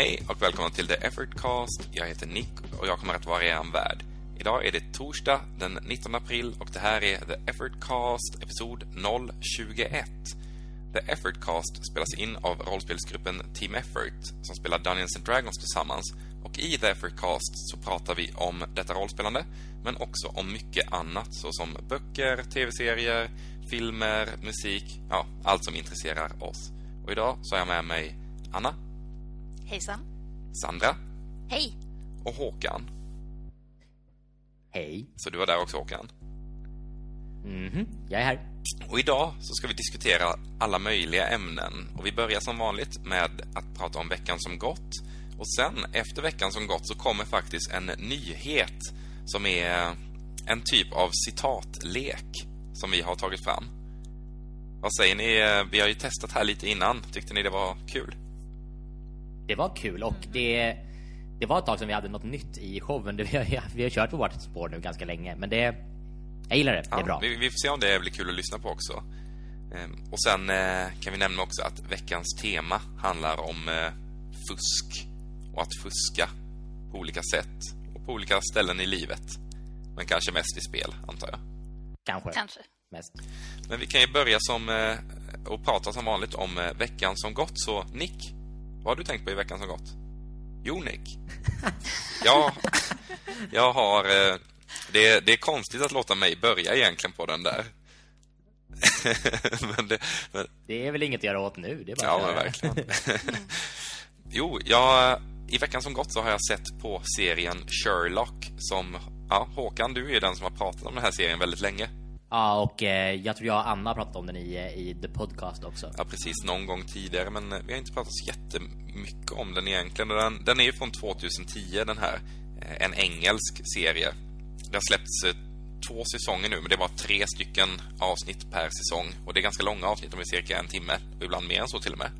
Hej och välkomna till The Effortcast. Jag heter Nick och jag kommer att vara er värd. Idag är det torsdag den 19 april och det här är The Effortcast episod 021. The Effortcast spelas in av rollspelsgruppen Team Effort som spelar Dungeons and Dragons tillsammans. Och i The Effortcast så pratar vi om detta rollspelande men också om mycket annat såsom böcker, tv-serier, filmer, musik, ja, allt som intresserar oss. Och idag så har jag med mig Anna. Hejsan. Sandra. Hej. Och Håkan. Hej. Så du var där också, Håkan? Mhm, jag är här. Och idag så ska vi diskutera alla möjliga ämnen. Och vi börjar som vanligt med att prata om veckan som gått. Och sen, efter veckan som gått, så kommer faktiskt en nyhet som är en typ av citatlek som vi har tagit fram. Vad säger ni? Vi har ju testat här lite innan. Tyckte ni det var kul? Det var kul och det, det var ett tag sedan vi hade något nytt i showen. Vi har, vi har kört på vårt spår nu ganska länge, men det... Jag gillar det, det är Ja, bra. vi, vi får se om det blir kul att lyssna på också. Ehm, Och sen eh, kan vi nämna också att veckans tema handlar om eh, fusk och att fuska på olika sätt och på olika ställen i livet. Men kanske mest i spel, antar jag. Kanske. Kanske. Mest. Men vi kan ju börja som eh, och prata som vanligt om veckan som gått. Så Nick, vad har du tänkt på i veckan som gått? Jo, Nick. Ja, jag har... Eh, det, det är konstigt att låta mig börja egentligen på den där. men det, men, Det är väl inget att göra åt nu. Det är bara ja, men verkligen. jo, jag, i veckan som gått så har jag sett på serien Sherlock som... Ja, Håkan, du är den som har pratat om den här serien väldigt länge. Ja, och eh, jag tror jag och Anna har pratat om den i, eh, i The Podcast också. Ja, precis. Någon gång tidigare, men vi har inte pratat så jättemycket om den egentligen. Den, den är ju från 2010, den här. Eh, En engelsk serie. Det har släppts eh, två säsonger nu, men det var tre stycken avsnitt per säsong. Och det är ganska långa avsnitt, de är cirka en timme. Och ibland mer än så till och med.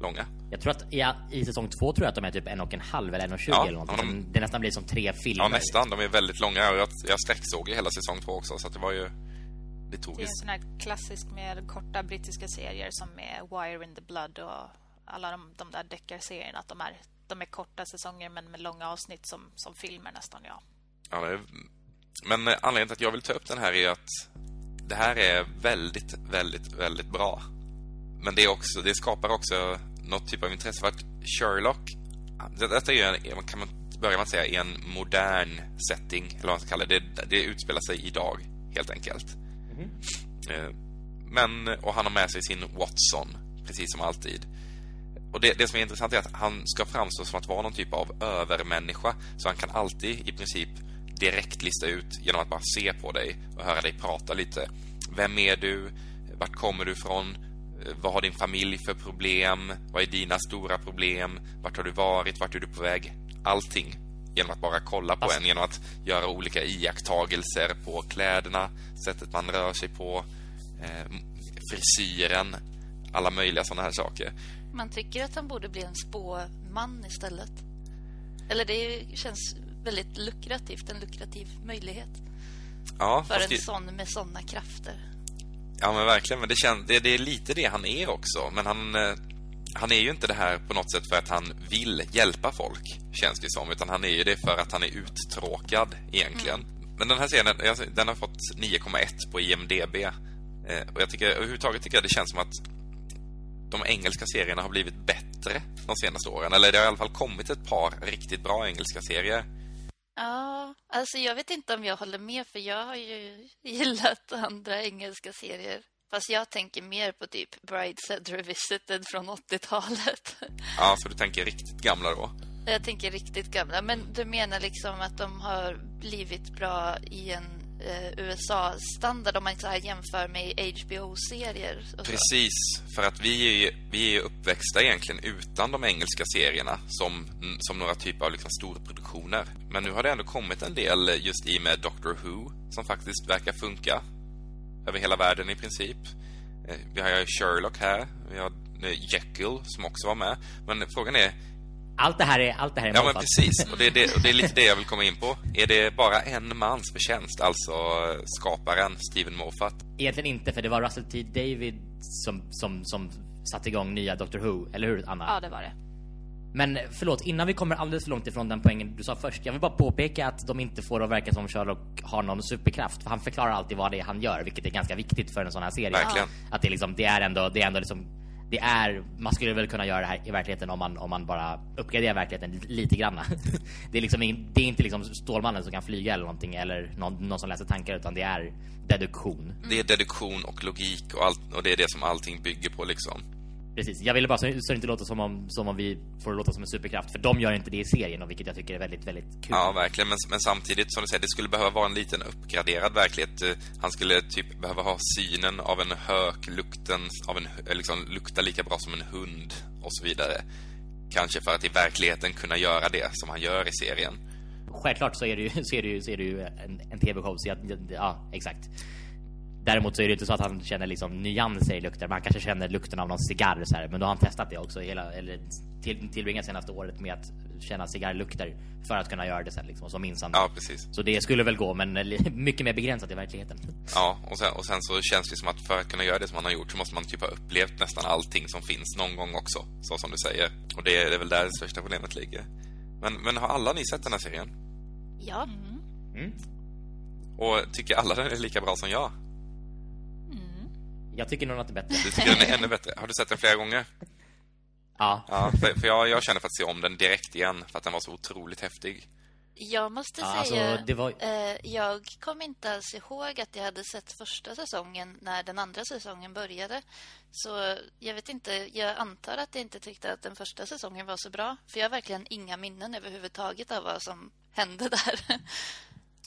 Långa. Jag tror att i, i säsong två tror jag att de är typ en och en halv eller en och tjugo Ja, eller någonting. ja, de- Det nästan blir som tre filmer. Ja, nästan. De är väldigt långa. Jag, jag sträcksåg ju hela säsong två också, så det var ju... Det tog Det är en sån här klassisk med korta brittiska serier som är Wire in the Blood och alla de, de där deckarserierna. Att de är, de är korta säsonger men med långa avsnitt som, som filmer nästan, ja. Ja, det är... Men eh, anledningen till att jag vill ta upp den här är att det här är väldigt, väldigt, väldigt bra. Men det, är också, det skapar också något typ av intresse för att Sherlock, det- detta är ju en, kan man börja med att säga, en modern setting, eller vad man ska kalla det. Det, det utspelar sig idag, helt enkelt. Mm. Eh, men, och han har med sig sin Watson, precis som alltid. Och det, det som är intressant är att han ska framstå som att vara någon typ av övermänniska. Så han kan alltid i princip direkt lista ut genom att bara se på dig och höra dig prata lite. Vem är du? Vart kommer du ifrån? Eh, vad har din familj för problem? Vad är dina stora problem? Vart har du varit? Vart är du på väg? Allting. Genom att bara kolla på en, genom att göra olika iakttagelser på kläderna, sättet man rör sig på, eh, frisyren, alla möjliga sådana här saker. Man tycker att han borde bli en spåman istället. Eller det känns väldigt lukrativt, en lukrativ möjlighet Ja, för en det- sån med såna krafter. Ja, men verkligen. Men det, känns, det, det är lite det han är också. Men han, eh, han är ju inte det här på något sätt för att han vill hjälpa folk, känns det som. Utan han är ju det för att han är uttråkad, egentligen. Men den här jag- den har fått 9,1 på IMDB. Eh, Och jag tycker, överhuvudtaget tycker jag det känns som att de engelska serierna har blivit bättre de senaste åren. Eller det har i alla fall kommit ett par riktigt bra engelska serier. Ja, alltså jag vet inte om jag håller med för jag har ju gillat andra engelska serier. Fast jag tänker mer på typ Brideshead Revisited från 80-talet. Ja, så du tänker riktigt gamla då? Jag tänker riktigt gamla. Men du menar liksom att de har blivit bra i en eh, USA-standard om man så här jämför med HBO-serier? Precis, för att vi är, ju, vi är uppväxta egentligen utan de engelska serierna som, som några typer av liksom storproduktioner. Men nu har det ändå kommit en del just i med Doctor Who som faktiskt verkar funka över hela världen i princip. Eh, Vi har ju Sherlock här, vi har Jekyll som också var med. Men frågan är, Allt det här är, allt det här är ja men precis, och det, är det, och det är lite det jag vill komma in på. Är det bara en mans förtjänst, alltså skaparen Steven Moffat? Egentligen inte, för det var Russell T. David som, som, som satte igång nya Doctor Who, eller hur Anna? Ja, det var det. Men förlåt, innan vi kommer alldeles för långt ifrån den poängen du sa först. Jag vill bara påpeka att de inte får att verka som Sherlock har någon superkraft. För han förklarar alltid vad det är han gör, vilket är ganska viktigt för en sån här serie. Verkligen. Att det liksom, det är ändå, det är ändå liksom det är, man skulle väl kunna göra det här i verkligheten om man, om man bara uppgraderar verkligheten lite granna. det är liksom det är inte liksom Stålmannen som kan flyga eller någonting eller någon, någon som läser tankar utan det är deduktion. Det är deduktion och logik och, allt, och det är det som allting bygger på liksom. Precis. Jag ville bara så, så det inte låter som om, som om vi får låta som en superkraft. För de gör inte det i serien, och vilket jag tycker är väldigt, väldigt kul. Ja, verkligen. Men, men samtidigt, som du säger, det skulle behöva vara en liten uppgraderad verklighet. Eh, Han skulle typ behöva ha synen av en hök, lukten av en, eh, liksom, lukta lika bra som en hund och så vidare. Kanske för att i verkligheten kunna göra det som han gör i serien. Självklart så är det ju, så är det ju, så är det ju en, en tv-show, så jag, ja, exakt. Däremot så är det inte så att han känner liksom nyanser i lukter. Man kanske känner lukten av någon cigarr så här. Men då har han testat det också hela, eller till, tillbringat senaste året med att känna cigarrlukter för att kunna göra det sen liksom. Så minns han. Ja, precis. Så det skulle väl gå, men mycket mer begränsat i verkligheten. Ja, och sen, och sen så känns det som att för att kunna göra det som han har gjort så måste man typ ha upplevt nästan allting som finns någon gång också. Så som du säger. Och det är, det är väl där det största problemet ligger. Men, men har alla ni sett den här serien? Ja, Mm. Och tycker alla den är lika bra som jag? Jag tycker nog att det är bättre. Du tycker den är ännu bättre? Har du sett den flera gånger? Ja. Ja, för, för jag, jag känner för att se om den direkt igen för att den var så otroligt häftig. jag måste Ja, säga... alltså, det var- eh, jag kom inte alls ihåg att jag hade sett första säsongen när den andra säsongen började. Så jag vet inte, jag antar att jag inte tyckte att den första säsongen var så bra. För jag har verkligen inga minnen överhuvudtaget av vad som hände där.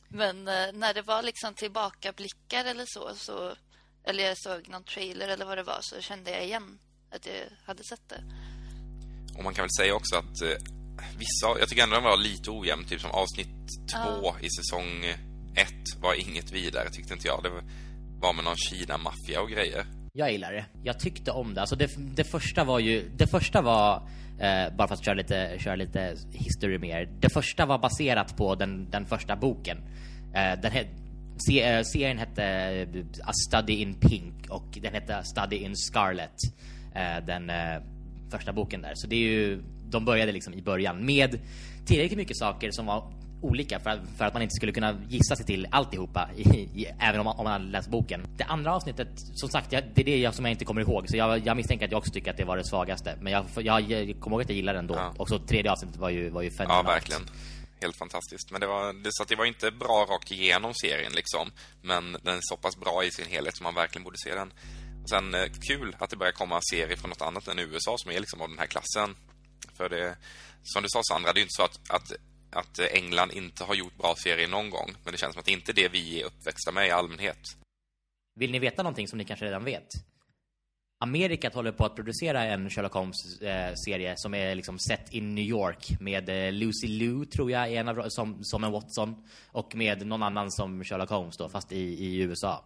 Men eh, när det var liksom tillbakablickar eller så, så... Eller jag såg någon trailer eller vad det var, så kände jag igen att jag hade sett det. Och man kan väl säga också att eh, vissa, jag tycker ändå den var lite ojämn, typ som avsnitt två i säsong ett var inget vidare tyckte inte jag. Det var- med någon Kina-maffia och grejer. Jag gillar det. Jag tyckte om det. Alltså det, det första var ju... Det första var... Eh, bara för att köra lite, köra lite history mer. Det första var baserat på den, den första boken. Eh, den se, eh, serien hette eh, A Study in Pink och den hette A Study in Scarlet. Eh, den första boken där. Så det är ju... De började liksom i början med tillräckligt mycket saker som var olika för att, för att man inte skulle kunna gissa sig till alltihopa i, i, även om man, om man hade läst boken. Det andra avsnittet, som sagt, jag, det är det jag, som jag inte kommer ihåg så jag, jag misstänker att jag också tycker att det var det svagaste. Men jag, jag, jag kommer ihåg att jag gillade den då. Ja. Och så tredje avsnittet var ju, var ju Ja, fenomenalt. verkligen. Helt fantastiskt. Men det var, det, så att det var inte bra rakt igenom serien liksom. Men den är så pass bra i sin helhet som man verkligen borde se den. Och sen eh, kul att det börjar komma serier från något annat än USA som är liksom av den här klassen. För det, som du sa Sandra, det är ju inte så att, att, att England inte har gjort bra serier någon gång. Men det känns som att det inte är det vi är uppväxta med i allmänhet. Vill ni veta någonting som ni kanske redan vet? Amerikat håller på att producera en Sherlock Holmes-serie som är liksom sett i New York med eh, Lucy Liu, tror jag, är en av, som, som en Watson och med någon annan som Sherlock Holmes då, fast i, i USA.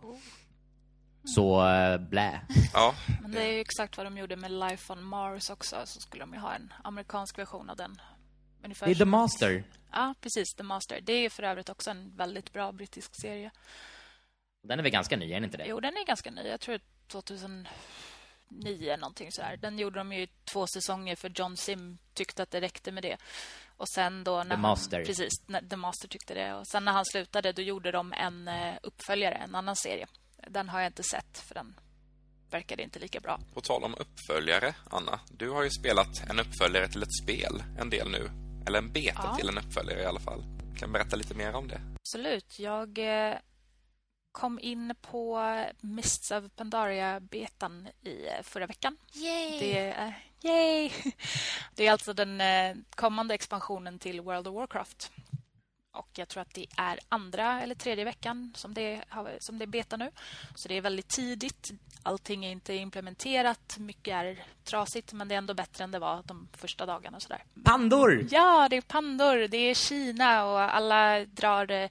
Så äh, blä. Ja, Men det är ju exakt vad de gjorde med Life on Mars också. Så skulle de ju ha en amerikansk version av den. Ungefär Det är The Master. Ja, precis. The Master. Det är för övrigt också en väldigt bra brittisk serie. Den är väl ganska ny, är den inte det? Jo, den är ganska ny. Jag tror 2009 någonting så här. Den gjorde de ju i två säsonger för John Sim tyckte att det räckte med det. Och sen då när The Master. Han, precis, när The Master tyckte det. Och sen när han slutade då gjorde de en eh, uppföljare, en annan serie. Den har jag inte sett för den verkade inte lika bra. på tal om uppföljare, Anna. Du har ju spelat en uppföljare till ett spel en del nu. Eller en beta Ja. till en uppföljare i alla fall. Kan du berätta lite mer om det? Absolut. Jag eh, kom in på Mists of Pandaria-betan i eh, förra veckan. Yay! Det är, yay! det är alltså den eh, kommande expansionen till World of Warcraft. Och jag tror att det är andra eller tredje veckan som det, som det är beta nu. Så det är väldigt tidigt. Allting är inte implementerat. Mycket är trasigt, men det är ändå bättre än det var de första dagarna. Sådär. Pandor! Ja, det är pandor. Det är Kina och alla drar eh,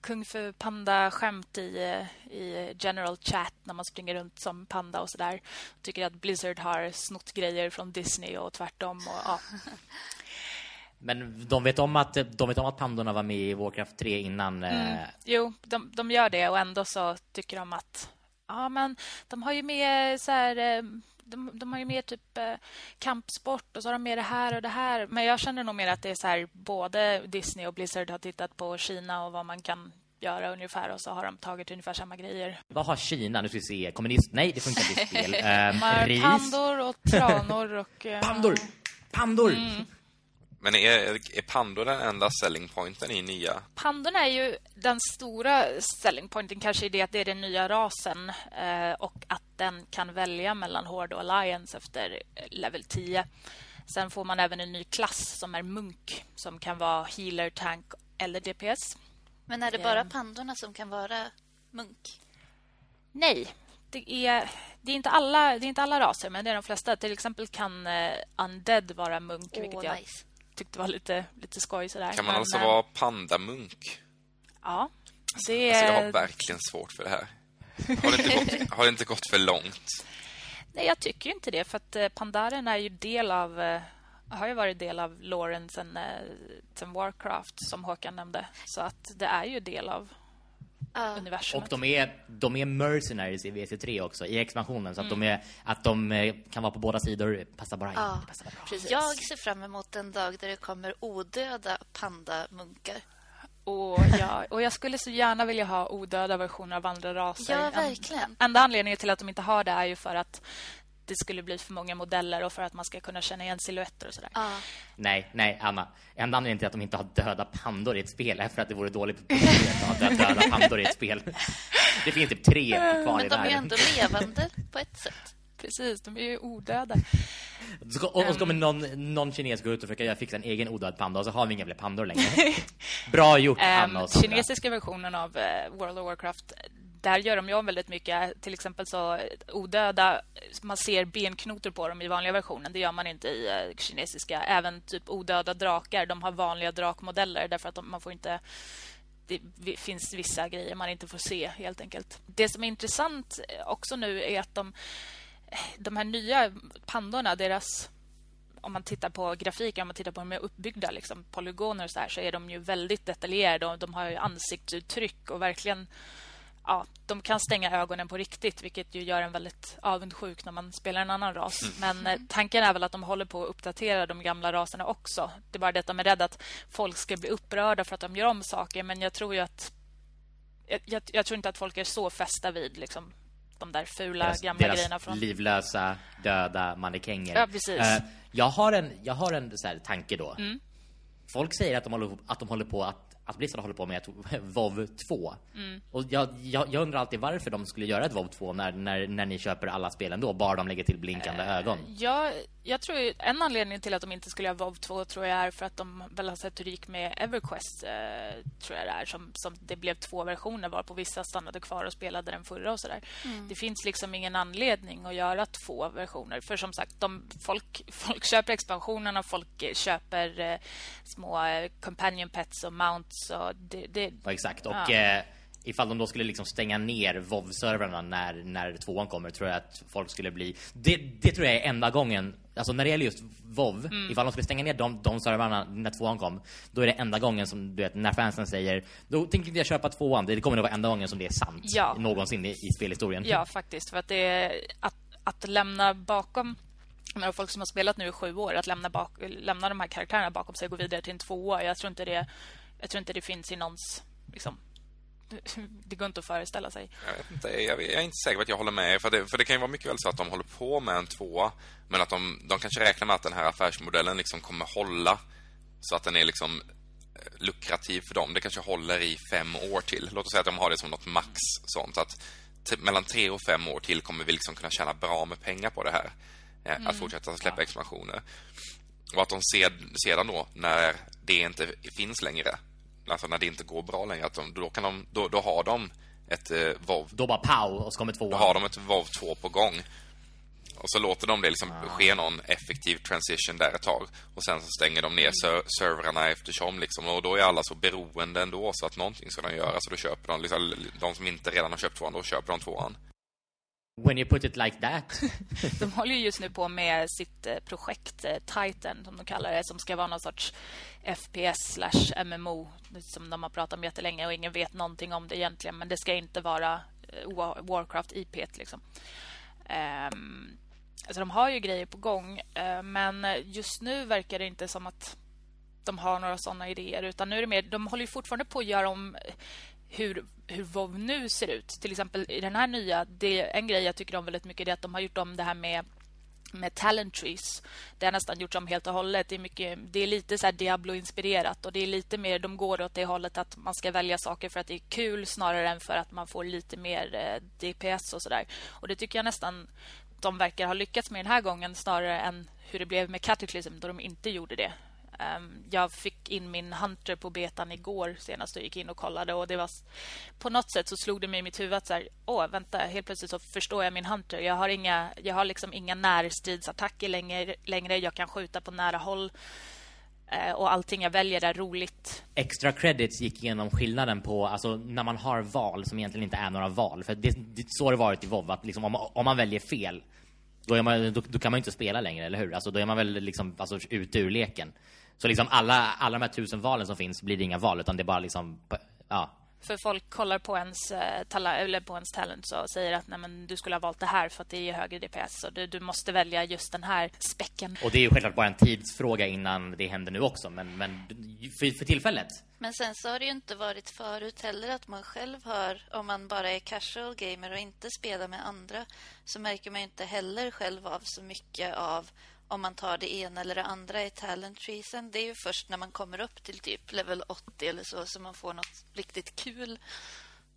kung fu panda-skämt i, eh, i general chat när man springer runt som panda och sådär. Tycker att Blizzard har snott grejer från Disney och tvärtom. Och, ja. Men de vet om att, de vet om att pandorna var med i Warcraft 3 innan. Eh, Jo, de, de gör det och ändå så tycker de att Ja, men de har ju med så här, eh, de, de har ju mer typ eh, kampsport och så har de mer det här och det här. Men jag känner nog mer att det är så här, både Disney och Blizzard har tittat på Kina och vad man kan göra ungefär och så har de tagit ungefär samma grejer. Vad har Kina? Nu ska vi se. Kommunist? Nej, det funkar inte i spel. Ris. Pandor och tranor och... Uh, pandor! Pandor! Mm. Men är, är Pandor den enda selling pointen i nya? Pandorna är ju den stora selling pointen kanske i det att det är den nya rasen eh, och att den kan välja mellan Horde och Alliance efter level 10. Sen får man även en ny klass som är Munk som kan vara healer, tank eller DPS. Men är det bara pandorna som kan vara munk? Nej, det är, det är, inte, alla, det är inte alla raser, men det är de flesta. Till exempel kan uh, Undead vara munk, oh, vilket jag nice. Tyckte var lite, lite skoj. Sådär. Kan man men, alltså vara pandamunk? Ja. Det är... alltså, jag har verkligen svårt för det här. Har det inte gått, har det inte gått för långt? Nej, jag tycker inte det. För att uh, Pandaren är ju del av... Uh, har ju varit del av Lauren sen, sen Warcraft, som Håkan nämnde. Så att det är ju del av uh. universum. Och de är, de är mercenaries i WC3 också, i expansionen. Så att, mm. de, är, att de kan vara på båda sidor passar bara uh. in. Passar bra. Jag ser fram emot en dag där det kommer odöda pandamunkar. Och, ja, och jag skulle så gärna vilja ha odöda versioner av andra raser. Ja, verkligen. Enda anledningen till att de inte har det är ju för att det skulle bli för många modeller och för att man ska kunna känna igen silhuetter och sådär. Ah. Nej, nej, Anna. Enda anledningen till att de inte har döda pandor i ett spel är för att det vore dåligt att ha döda pandor i ett spel. Det finns typ tre kvar Men i de världen. är ändå levande på ett sätt. Precis, de är ju odöda. Och så kommer någon, någon kines gå ut och försöka fixa en egen odöd panda och så har vi inga fler pandor längre. Bra gjort, Anna och um, Kinesiska versionen av uh, World of Warcraft där gör de ju om väldigt mycket. Till exempel så eh, odöda, man ser benknotor på dem i vanliga versionen. Det gör man inte i eh, kinesiska. Även typ odöda drakar, de har vanliga drakmodeller därför att de, man får inte det finns vissa grejer man inte får se helt enkelt. Det som är intressant eh, också nu är att de de här nya pandorna, deras om man tittar på grafiken, om man tittar på hur de är uppbyggda, liksom, polygoner och så här, så är de ju väldigt detaljerade och de har ju ansiktsuttryck och verkligen ja, de kan stänga ögonen på riktigt vilket ju gör en väldigt avundsjuk när man spelar en annan ras. Mm. Men eh, tanken är väl att de håller på att uppdatera de gamla raserna också. Det är bara detta med rädd att folk ska bli upprörda för att de gör om saker, men jag tror ju att jag, jag, jag tror inte att folk är så fästa vid liksom, de där fula deras, gamla deras grejerna från livlösa döda mannekänger. Ja, precis. Uh, jag har en jag har en så här, tanke då. Mm. Folk säger att de håller att de håller på att att Blizzard håller på med ett WoW 2. Mm. Och jag, jag, jag, undrar alltid varför de skulle göra ett WoW 2 när, när, när ni köper alla spelen då, bara de lägger till blinkande uh, ögon. Ja, jag tror ju, en anledning till att de inte skulle göra WoW 2 tror jag är för att de väl har sett hur det gick med EverQuest, uh, tror jag det är, som, som det blev två versioner var på vissa stannade kvar och spelade den förra och sådär. Mm. Det finns liksom ingen anledning att göra två versioner, för som sagt, de, folk, folk köper expansionerna, folk köper uh, små companion pets och mounts och det, det, ja, exakt. Och ja. eh, ifall de då skulle liksom stänga ner WoW-servrarna när, när tvåan kommer tror jag att folk skulle bli... Det, det tror jag är enda gången, alltså när det gäller just WoW, mm. ifall de skulle stänga ner de, de servrarna när tvåan kom, då är det enda gången som, du vet, när fansen säger då tänker inte jag köpa tvåan, det kommer att vara enda gången som det är sant ja. någonsin i, i spelhistorien. Ja, faktiskt. För att det är, att, att lämna bakom men folk som har spelat nu i sju år att lämna, bak, lämna de här karaktärerna bakom sig och gå vidare till en tvåa. Jag tror inte det jag tror inte det finns i någons... Liksom, det går inte att föreställa sig. Jag, vet inte, jag, jag är inte säker på att jag håller med. För det, för det kan ju vara mycket väl så att de håller på med en tvåa. Men att de, de kanske räknar med att den här affärsmodellen liksom kommer hålla. Så att den är liksom lukrativ för dem. Det kanske håller i fem år till. Låt oss säga att de har det som något max. Sånt att mellan tre och fem år till kommer vi liksom kunna tjäna bra med pengar på det här. Mm. Att fortsätta släppa ja. expansioner. Och att de sedan då, när det inte finns längre alltså när det inte går bra längre att de, då kan de då, då har de ett eh, WoW då bara pow och så kommer två då har de ett WoW 2 på gång. Och så låter de det liksom ah. ske någon effektiv transition där ett tag. Och sen så stänger de ner ser servrarna eftersom liksom. Och då är alla så beroende ändå så att någonting ska de göra. Så då köper de liksom, de som inte redan har köpt tvåan då köper de tvåan When you put it like that. de håller just nu på med sitt eh, projekt eh, Titan som de kallar det som ska vara någon sorts FPS slash MMO som de har pratat om jättelänge och ingen vet någonting om det egentligen men det ska inte vara eh, Warcraft IP liksom. Um, Alltså de har ju grejer på gång, uh, men just nu verkar det inte som att de har några såna idéer. Utan nu är det mer, de håller ju fortfarande på att göra om hur, hur WoW nu ser ut. Till exempel i den här nya, det, en grej jag tycker om väldigt mycket är att de har gjort om det här med med talent trees. Det har nästan gjorts om helt och hållet. Det är, mycket, det är lite så Diablo-inspirerat och det är lite mer, de går åt det hållet att man ska välja saker för att det är kul snarare än för att man får lite mer eh, DPS och sådär. Och det tycker jag nästan de verkar ha lyckats med den här gången snarare än hur det blev med Cataclysm då de inte gjorde det. Um, jag fick in min Hunter på betan igår senast och gick in och kollade och det var på något sätt så slog det mig i mitt huvud att så här, åh vänta, helt plötsligt så förstår jag min Hunter. Jag har inga jag har liksom inga närstridsattacker längre längre. Jag kan skjuta på nära håll. Uh, och allting jag väljer är roligt. Extra credits gick igenom skillnaden på alltså när man har val som egentligen inte är några val för det, det så har det varit i WoW att liksom om, om man väljer fel då, man, då, då, kan man inte spela längre, eller hur? Alltså, då är man väl liksom alltså, ute ur leken. Så liksom alla, alla de här tusen valen som finns blir det inga val utan det är bara liksom, ja. För folk kollar på ens, eh, tala, eller på ens talent och säger att nej, men du skulle ha valt det här för att det är högre DPS och du, du måste välja just den här späcken. Och det är ju självklart bara en tidsfråga innan det händer nu också, men, men för, för tillfället. Men sen så har det ju inte varit förut heller att man själv har, om man bara är casual gamer och inte spelar med andra, så märker man inte heller själv av så mycket av om man tar det ena eller det andra i talent treesen. Det är ju först när man kommer upp till typ level 80 eller så som man får något riktigt kul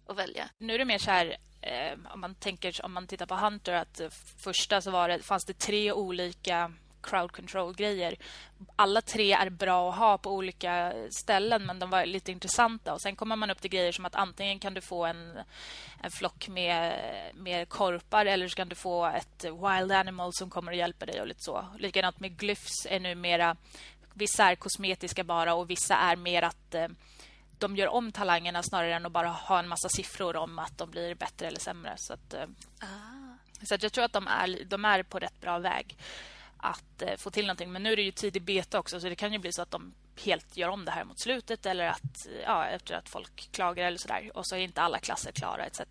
att välja. Nu är det mer så här eh, om man tänker om man tittar på Hunter att första så var det fanns det tre olika crowd control-grejer. Alla tre är bra att ha på olika ställen men de var lite intressanta. Och Sen kommer man upp till grejer som att antingen kan du få en, en flock med, med korpar eller så kan du få ett wild animal som kommer att hjälpa dig och lite så. Likadant med glyphs är nu mera... Vissa är kosmetiska bara och vissa är mer att eh, de gör om talangerna snarare än att bara ha en massa siffror om att de blir bättre eller sämre. Så, att, eh, ah. så att jag tror att de är, de är på rätt bra väg att eh, få till någonting. Men nu är det ju tidig beta också så det kan ju bli så att de helt gör om det här mot slutet eller att ja, efter att folk klagar eller sådär. Och så är inte alla klasser klara etc.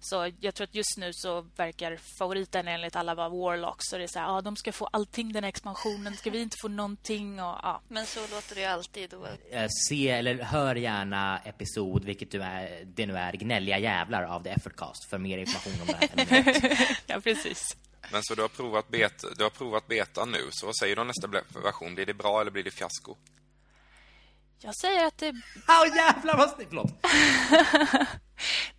Så jag tror att just nu så verkar favoriten enligt alla vara Warlocks. Så det är så här, ja, de ska få allting den här expansionen. Ska vi inte få någonting? Och, ja. Men så låter det ju alltid då. Eh, se eller hör gärna episod, vilket du är, det nu är, gnälliga jävlar av The Effortcast för mer information om det här. ja, precis. Men så du har provat beta, du har provat beta nu, så vad säger du om nästa version? Blir det bra eller blir det fiasko? Jag säger att det... Åh oh, jävlar vad snyggt, förlåt.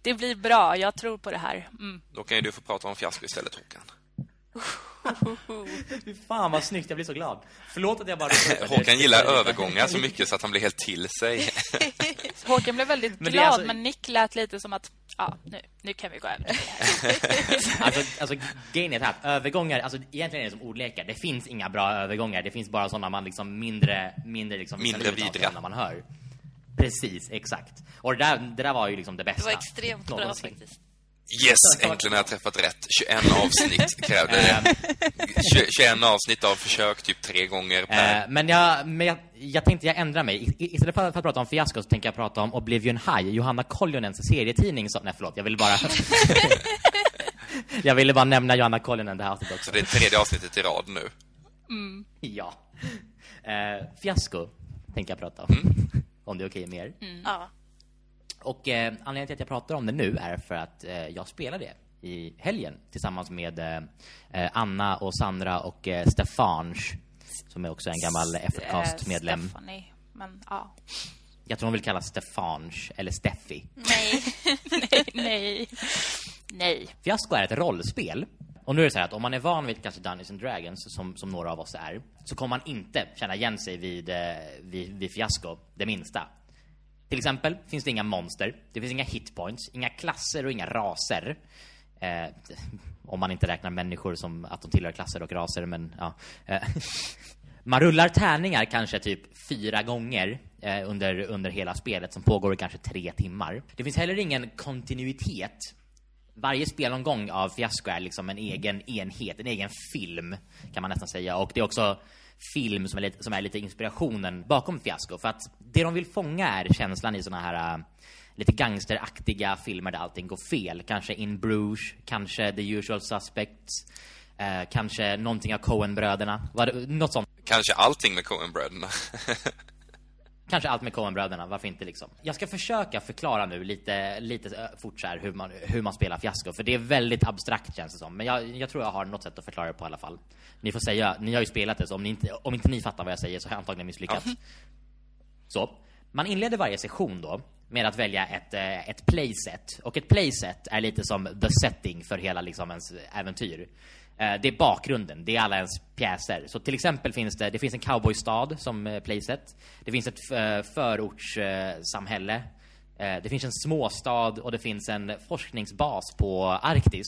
det blir bra, jag tror på det här. Mm. Då kan ju du få prata om fiasko istället, Håkan. Fy fan vad snyggt, jag blir så glad. Förlåt att jag bara... Håkan gillar övergångar så mycket så att han blir helt till sig. Håkan blev väldigt men glad, alltså... men Nick lät lite som att ja, nu, nu kan vi gå över alltså, alltså, grejen är att övergångar, alltså egentligen är det som ordlekar. Det finns inga bra övergångar. Det finns bara sådana man liksom mindre, mindre liksom... Mindre vidriga. När man hör. Precis, exakt. Och det där, det där var ju liksom det bästa. Det var extremt bra faktiskt. Yes, äntligen har jag träffat rätt. 21 avsnitt krävde 21 avsnitt av försök, typ tre gånger per. Uh, men jag, men jag, jag tänkte jag ändrar mig. Istället för, för, att prata om fiasko så tänker jag prata om Oblivion High, Johanna Koljonens serietidning. Som, nej, förlåt, jag vill bara... jag ville bara nämna Johanna Koljonen det här avsnittet också. Så det är tredje avsnittet i rad nu? Mm. Ja. Uh, fiasko tänker jag prata om. Mm. om det är okej okay med er. Mm. Ja. Och eh, anledningen till att jag pratar om det nu är för att eh, jag spelade i helgen tillsammans med eh, Anna och Sandra och eh, Stefange som är också en gammal Eftercast-medlem. Stephanie, men ja. Jag tror hon vill kallas Stefange eller Steffi. Nej. nej, nej. Nej. Fiasko är ett rollspel. Och nu är det så här att om man är van vid kanske Dungeons and Dragons som, som några av oss är så kommer man inte känna igen sig vid, eh, vid, vid fiasko det minsta. Till exempel finns det inga monster, det finns inga hitpoints, inga klasser och inga raser. Eh, om man inte räknar människor som att de tillhör klasser och raser, men ja. Eh, man rullar tärningar kanske typ fyra gånger eh, under, under hela spelet som pågår i kanske tre timmar. Det finns heller ingen kontinuitet. Varje spelomgång av Fiasko är liksom en egen enhet, en egen film kan man nästan säga. Och det är också film som är, lite, som är lite inspirationen bakom Fiasko. För att det de vill fånga är känslan i såna här uh, lite gangsteraktiga filmer där allting går fel. Kanske In Bruges, kanske The Usual Suspects. uh, kanske någonting av Coen-bröderna. Något sånt. Kanske allting med Coen-bröderna. Kanske allt med Coen-bröderna, varför inte liksom? Jag ska försöka förklara nu lite, lite eh, fort så här hur man, hur man spelar fiasko, för det är väldigt abstrakt känns det som. Men jag, jag tror jag har något sätt att förklara det på i alla fall. Ni får säga, ni har ju spelat det, så om, inte, om inte ni fattar vad jag säger så har jag antagligen misslyckats. Så, man inleder varje session då med att välja ett, eh, ett playset. Och ett playset är lite som the setting för hela liksom ens äventyr. Eh, det är bakgrunden, det är alla ens pjäser. Så till exempel finns det, det finns en cowboystad som eh, playset. Det finns ett eh, förortssamhälle. Det finns en småstad och det finns en forskningsbas på Arktis.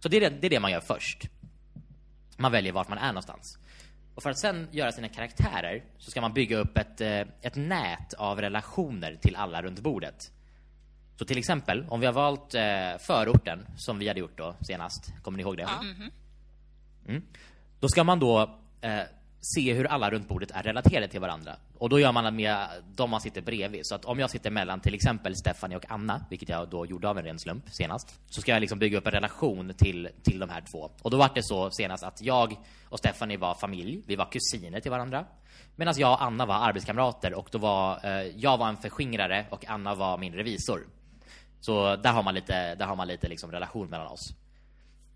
Så det är det, det är det man gör först. Man väljer vart man är någonstans. Och för att sen göra sina karaktärer så ska man bygga upp ett, ett nät av relationer till alla runt bordet. Så till exempel, om vi har valt eh, förorten, som vi hade gjort då senast, kommer ni ihåg det? Mm. Då ska man då eh, se hur alla runt bordet är relaterade till varandra. Och då gör man det med de man sitter bredvid. Så att om jag sitter mellan till exempel Stephanie och Anna, vilket jag då gjorde av en ren slump senast, så ska jag liksom bygga upp en relation till, till de här två. Och då var det så senast att jag och Stephanie var familj, vi var kusiner till varandra. Medan jag och Anna var arbetskamrater och då var eh, jag var en förskingrare och Anna var min revisor. Så där har man lite, där har man lite liksom relation mellan oss.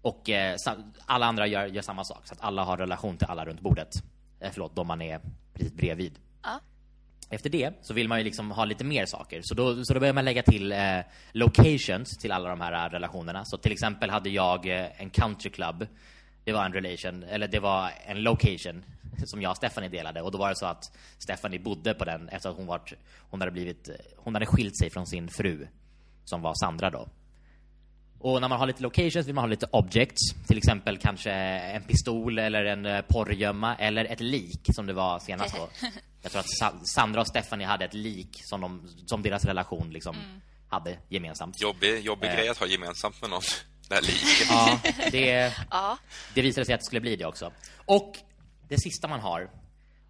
Och eh, alla andra gör, gör samma sak, så att alla har relation till alla runt bordet. Eh, förlåt, de man är precis bredvid. Ja. Efter det så vill man ju liksom ha lite mer saker. Så då, så då börjar man lägga till eh, locations till alla de här eh, relationerna. Så till exempel hade jag eh, en country club. Det var en relation, eller det var en location som jag och Stephanie delade. Och då var det så att Stephanie bodde på den efter att hon, varit, hon, hade, blivit, hon hade skilt sig från sin fru. Som var Sandra då. Och när man har lite locations vill man ha lite objects. Till exempel kanske en pistol eller en eh, porrgömma eller ett lik som det var senast då. Jag tror att Sa- Sandra och Stephanie hade ett lik som, de, som deras relation liksom hade gemensamt. Jobbig, jobbig Eh. grej att ha gemensamt med någon. Det här liket. Ja, det, Ja. det visade sig att det skulle bli det också. Och det sista man har,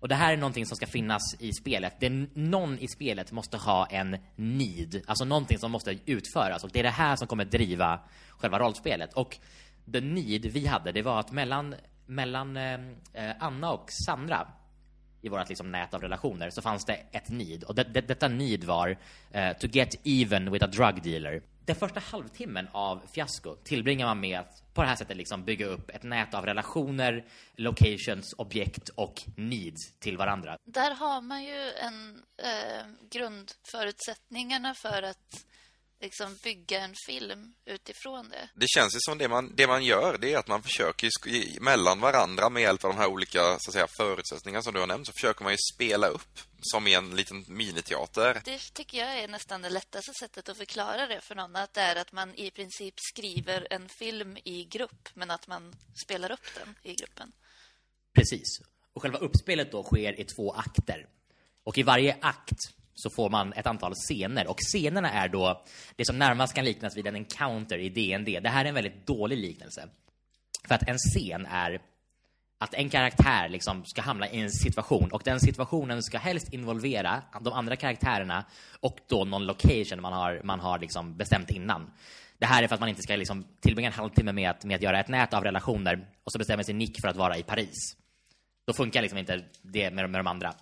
och det här är någonting som ska finnas i spelet. Det är någon i spelet måste ha en need, alltså någonting som måste utföras. Och det är det här som kommer driva själva rollspelet. Och the need vi hade, det var att mellan, mellan eh, eh, Anna och Sandra i vårt liksom nät av relationer så fanns det ett need. Och det, det, detta need var eh, to get even with a drug dealer. Den första halvtimmen av fiasko tillbringar man med att på det här sättet liksom bygga upp ett nät av relationer, locations, objekt och needs till varandra. Där har man ju en eh, grundförutsättningarna för att liksom bygga en film utifrån det. Det känns ju som det man, det man gör, det är att man försöker mellan varandra med hjälp av de här olika så att säga, förutsättningarna som du har nämnt, så försöker man ju spela upp som i en liten miniteater. Det tycker jag är nästan det lättaste sättet att förklara det för någon. Att det är att man i princip skriver en film i grupp, men att man spelar upp den i gruppen. Precis. Och själva uppspelet då sker i två akter. Och i varje akt så får man ett antal scener. Och scenerna är då det som närmast kan liknas vid en encounter i D&D. Det här är en väldigt dålig liknelse. För att en scen är att en karaktär liksom ska hamna i en situation och den situationen ska helst involvera de andra karaktärerna och då någon location man har, man har liksom bestämt innan. Det här är för att man inte ska liksom tillbringa en halvtimme med att, med att göra ett nät av relationer och så bestämmer sig Nick för att vara i Paris. Då funkar liksom inte det med, med de andra.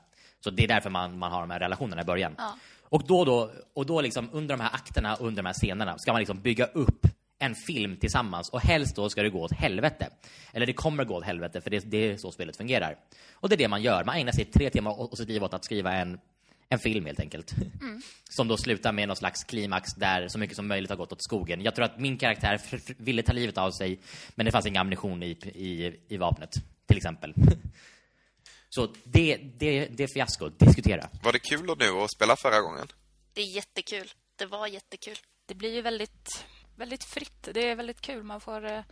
Så det är därför man, man har de här relationerna i början. Ja. Och då, då, och då liksom under de här akterna, under de här scenerna, ska man liksom bygga upp en film tillsammans. Och helst då ska det gå åt helvete. Eller det kommer gå åt helvete, för det, det är så spelet fungerar. Och det är det man gör. Man ägnar sig tre timmar och, sitt liv åt att skriva en, en film helt enkelt. Som då slutar med någon slags klimax där så mycket som möjligt har gått åt skogen. Jag tror att min karaktär f- f- ville ta livet av sig, men det fanns ingen ammunition i, i, i vapnet, till exempel. Så det, det, det är fiasko. Diskutera. Var det kul då nu att spela förra gången? Det är jättekul. Det var jättekul. Det blir ju väldigt, väldigt fritt. Det är väldigt kul. Man får eh,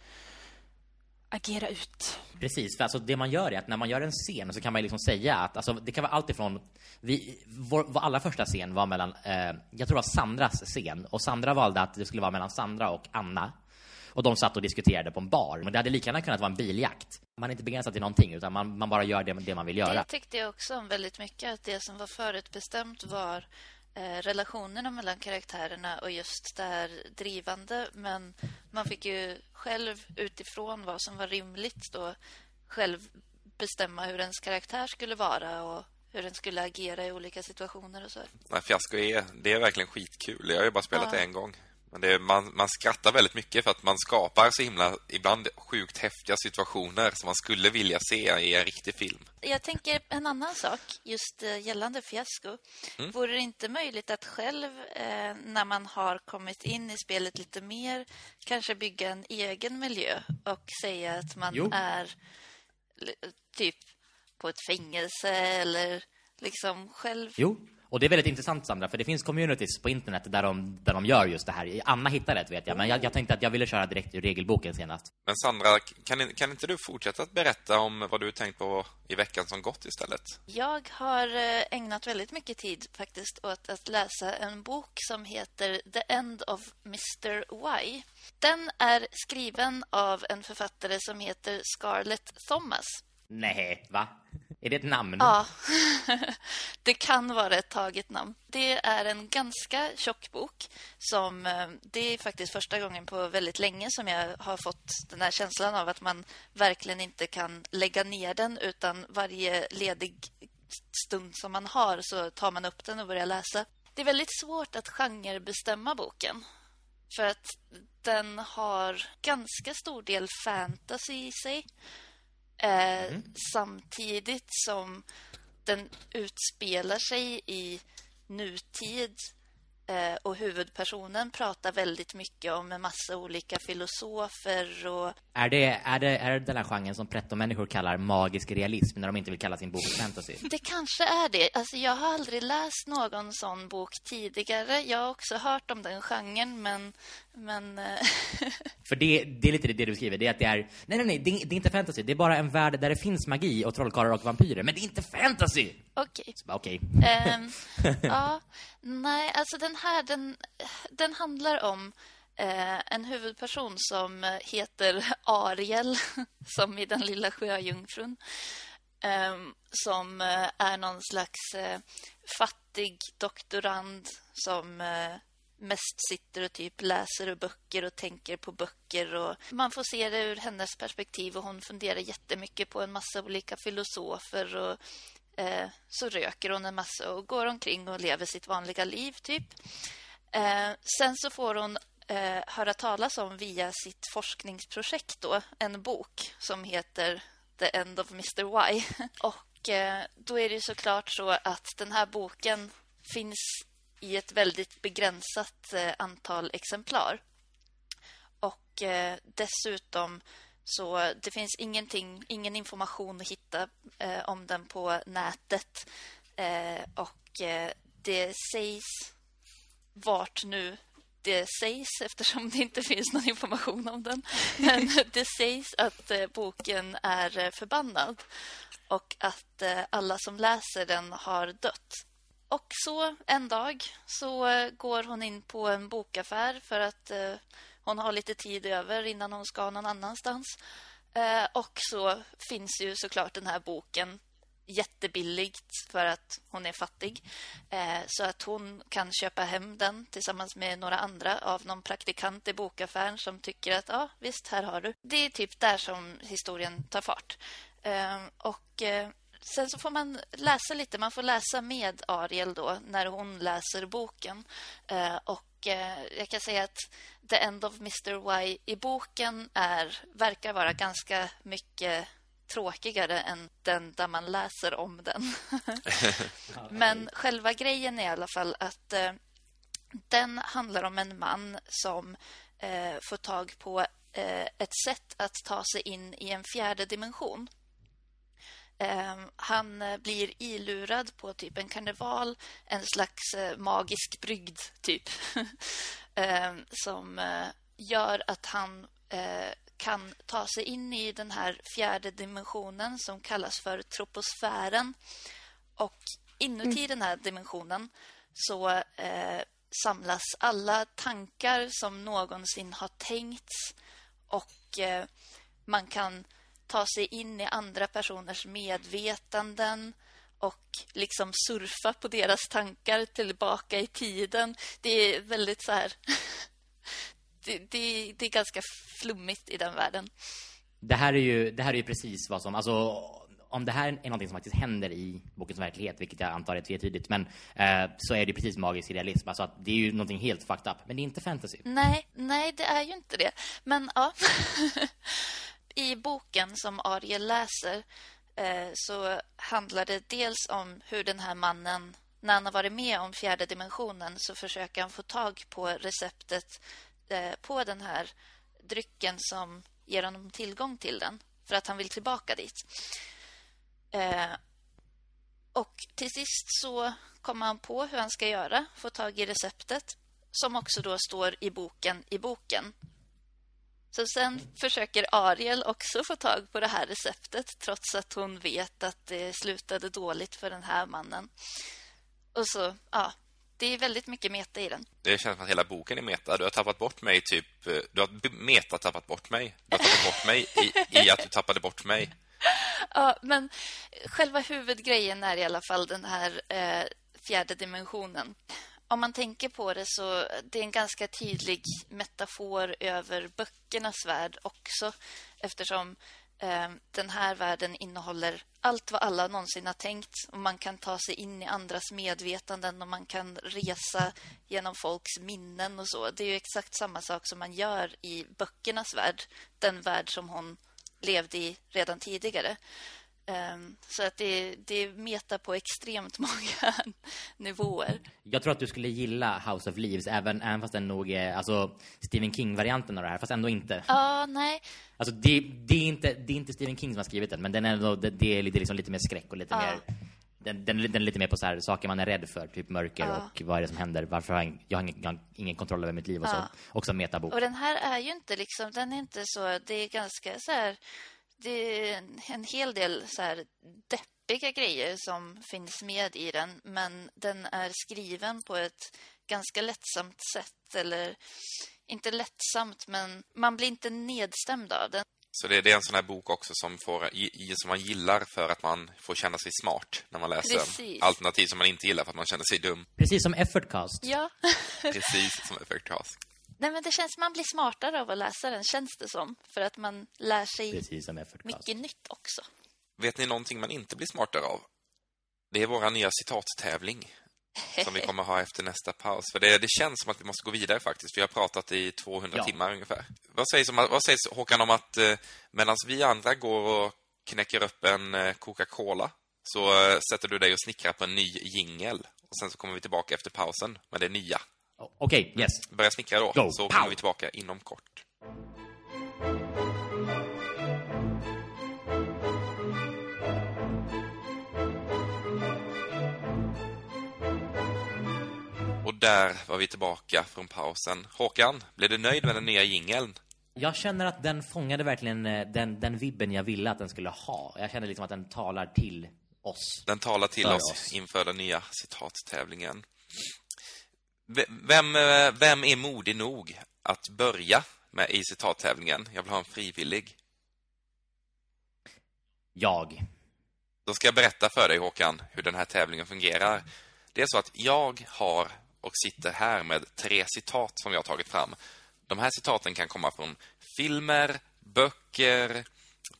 agera ut. Precis, för alltså det man gör är att när man gör en scen så kan man liksom säga att alltså, det kan vara allt ifrån vi, vår, vår allra första scen var mellan, eh, jag tror det var Sandras scen och Sandra valde att det skulle vara mellan Sandra och Anna. Och de satt och diskuterade på en bar. Men det hade lika gärna kunnat vara en biljakt. Man är inte begränsad till någonting utan man, man bara gör det, det man vill göra. Det tyckte jag också om väldigt mycket. Att det som var förutbestämt var relationerna mellan karaktärerna och just det här drivande. Men Man fick ju själv utifrån vad som var rimligt då själv bestämma hur ens karaktär skulle vara och hur den skulle agera i olika situationer och så. Nej, Fiasko är, det är verkligen skitkul. Jag har ju bara spelat ja. det en gång. Men det man, man skrattar väldigt mycket för att man skapar så himla, ibland sjukt häftiga situationer som man skulle vilja se i en riktig film. Jag tänker en annan sak just eh, gällande fiasko. Mm. Vore det inte möjligt att själv, eh, när man har kommit in i spelet lite mer, kanske bygga en egen miljö och säga att man jo. är typ på ett fängelse eller liksom själv... Jo, och det är väldigt intressant Sandra, för det finns communities på internet där de, där de gör just det här. Anna hittade det vet jag, men jag, jag tänkte att jag ville köra direkt ur regelboken senast. Men Sandra, kan, kan inte du fortsätta att berätta om vad du tänkt på i veckan som gått istället? Jag har eh, ägnat väldigt mycket tid faktiskt åt att läsa en bok som heter The End of Mr. Y. Den är skriven av en författare som heter Scarlett Thomas. Nej, va? Är det ett namn? Ja, det kan vara ett taget namn. Det är en ganska tjock bok som eh, det är faktiskt första gången på väldigt länge som jag har fått den här känslan av att man verkligen inte kan lägga ner den utan varje ledig stund som man har så tar man upp den och börjar läsa. Det är väldigt svårt att genrebestämma boken. För att den har ganska stor del fantasy i sig. Eh, mm. Samtidigt som den utspelar sig i nutid Eh, och huvudpersonen pratar väldigt mycket om en massa olika filosofer och... Är det, är det, är det den här genren som pretto-människor kallar magisk realism när de inte vill kalla sin bok fantasy? Det kanske är det. Alltså, jag har aldrig läst någon sån bok tidigare. Jag har också hört om den genren, men... men eh, För det, det är lite det du skriver. Det är att det är... Nej, nej, nej. Det, det är inte fantasy. Det är bara en värld där det finns magi och trollkarlar och vampyrer. Men det är inte fantasy! Okej. Okay. Okej. Okay. um, ja, nej, alltså den här, den, den handlar om eh, en huvudperson som heter Ariel, som i Den lilla sjöjungfrun. Eh, som är någon slags eh, fattig doktorand som eh, mest sitter och typ läser böcker och tänker på böcker. Och man får se det ur hennes perspektiv och hon funderar jättemycket på en massa olika filosofer och eh, så röker hon en massa och går omkring och lever sitt vanliga liv typ. Eh, sen så får hon eh, höra talas om via sitt forskningsprojekt då, en bok som heter The End of Mr. Y. och eh, då är det såklart så att den här boken finns i ett väldigt begränsat eh, antal exemplar. Och eh, dessutom så det finns ingenting, ingen information att hitta eh, om den på nätet. Och det sägs vart nu det sägs eftersom det inte finns någon information om den. Men det sägs att boken är förbannad och att alla som läser den har dött. Och så en dag så eh, går hon in på en bokaffär för att eh, hon har lite tid över innan hon ska någon annanstans. Eh, och så finns ju såklart den här boken jättebilligt för att hon är fattig. Eh, så att hon kan köpa hem den tillsammans med några andra av någon praktikant i bokaffären som tycker att ja, visst, här har du. Det är typ där som historien tar fart. Eh, och sen så får man läsa lite. Man får läsa med Ariel då när hon läser boken. Eh, och eh, jag kan säga att The End of Mr. Y i boken är, verkar vara ganska mycket tråkigare än den där man läser om den. Men själva grejen är i alla fall att eh, den handlar om en man som eh, får tag på eh, ett sätt att ta sig in i en fjärde dimension. Ehm, han eh, blir ilurad på typ en karneval, en slags eh, magisk brygd typ. Ehm, som eh, gör att han kan ta sig in i den här fjärde dimensionen som kallas för troposfären. Och inuti mm. den här dimensionen så samlas alla tankar som någonsin har tänkts och man kan ta sig in i andra personers medvetanden och liksom surfa på deras tankar tillbaka i tiden. Det är väldigt så här... det, det, det är ganska flummigt i den världen. Det här är ju, det här är ju precis vad som, alltså om det här är någonting som faktiskt händer i bokens verklighet, vilket jag antar är tvetydigt, men eh, så är det precis magisk realism. Alltså att det är ju någonting helt fucked up, men det är inte fantasy. Nej, nej, det är ju inte det. Men ja, i boken som Ariel läser eh, så handlar det dels om hur den här mannen, när han har varit med om fjärde dimensionen så försöker han få tag på receptet eh, på den här drycken som ger honom tillgång till den för att han vill tillbaka dit. Eh, och till sist så kommer han på hur han ska göra, få tag i receptet som också då står i boken i boken. Så sen försöker Ariel också få tag på det här receptet trots att hon vet att det slutade dåligt för den här mannen. Och så, ja, det är väldigt mycket meta i den. Det känns som att hela boken är meta. Du har tappat bort mig typ... Eh, du har meta tappat bort mig. Du har tappat bort mig i, i att du tappade bort mig. Ja, men själva huvudgrejen är i alla fall den här eh, fjärde dimensionen. Om man tänker på det så det är en ganska tydlig metafor över böckernas värld också eftersom eh, den här världen innehåller allt vad alla någonsin har tänkt och man kan ta sig in i andras medvetanden och man kan resa genom folks minnen och så. Det är ju exakt samma sak som man gör i böckernas värld, den värld som hon levde i redan tidigare. Um, så att det, det metar på extremt många nivåer. Jag tror att du skulle gilla House of Leaves, även, även fast den nog är alltså, Stephen King-varianten av det här, fast ändå inte. Ja, nej. Alltså, det, det, är inte, det är inte Stephen King som har skrivit den, men den är ändå, det, det är lite, liksom, lite mer skräck och lite Ja. mer... Den, den, den är lite mer på så här, saker man är rädd för, typ mörker Ja. och vad är det som händer, varför har jag, jag har ingen, jag har ingen kontroll över mitt liv och Ja. så. Också en metabok. Och den här är ju inte liksom, den är inte så, det är ganska så här, det är en, hel del så här deppiga grejer som finns med i den, men den är skriven på ett ganska lättsamt sätt, eller inte lättsamt, men man blir inte nedstämd av den. Så det, det är en sån här bok också som, får, som man gillar för att man får känna sig smart när man läser Precis. Alternativ som man inte gillar för att man känner sig dum. Precis som Effortcast. Ja. Precis som House. Nej, men det känns man blir smartare av att läsa den, känns det som. För att man lär sig Precis mycket nytt också. Vet ni någonting man inte blir smartare av? Det är våra nya citattävling som vi kommer ha efter nästa paus. För det, det känns som att vi måste gå vidare faktiskt. Vi har pratat i 200 Ja. timmar ungefär. Vad sägs, om, vad sägs Håkan om att eh, medan vi andra går och knäcker upp en eh, Coca-Cola så eh, sätter du dig och snickrar på en ny jingel. Och sen så kommer vi tillbaka efter pausen med det nya. Okej, yes. Börja snickra då, Go, så pow! kommer vi tillbaka inom kort. Och där var vi tillbaka från pausen. Håkan, blev du nöjd med den nya jingeln? Jag känner att den fångade verkligen eh, den, den vibben jag ville att den skulle ha. Jag känner liksom att den talar till oss. Den talar till oss, oss. inför den nya citattävlingen. Vem, eh, vem är modig nog att börja med i citattävlingen? Jag vill ha en frivillig. Jag. Då ska jag berätta för dig, Håkan, hur den här tävlingen fungerar. Det är så att jag har och sitter här med tre citat som jag har tagit fram. De här citaten kan komma från filmer, böcker,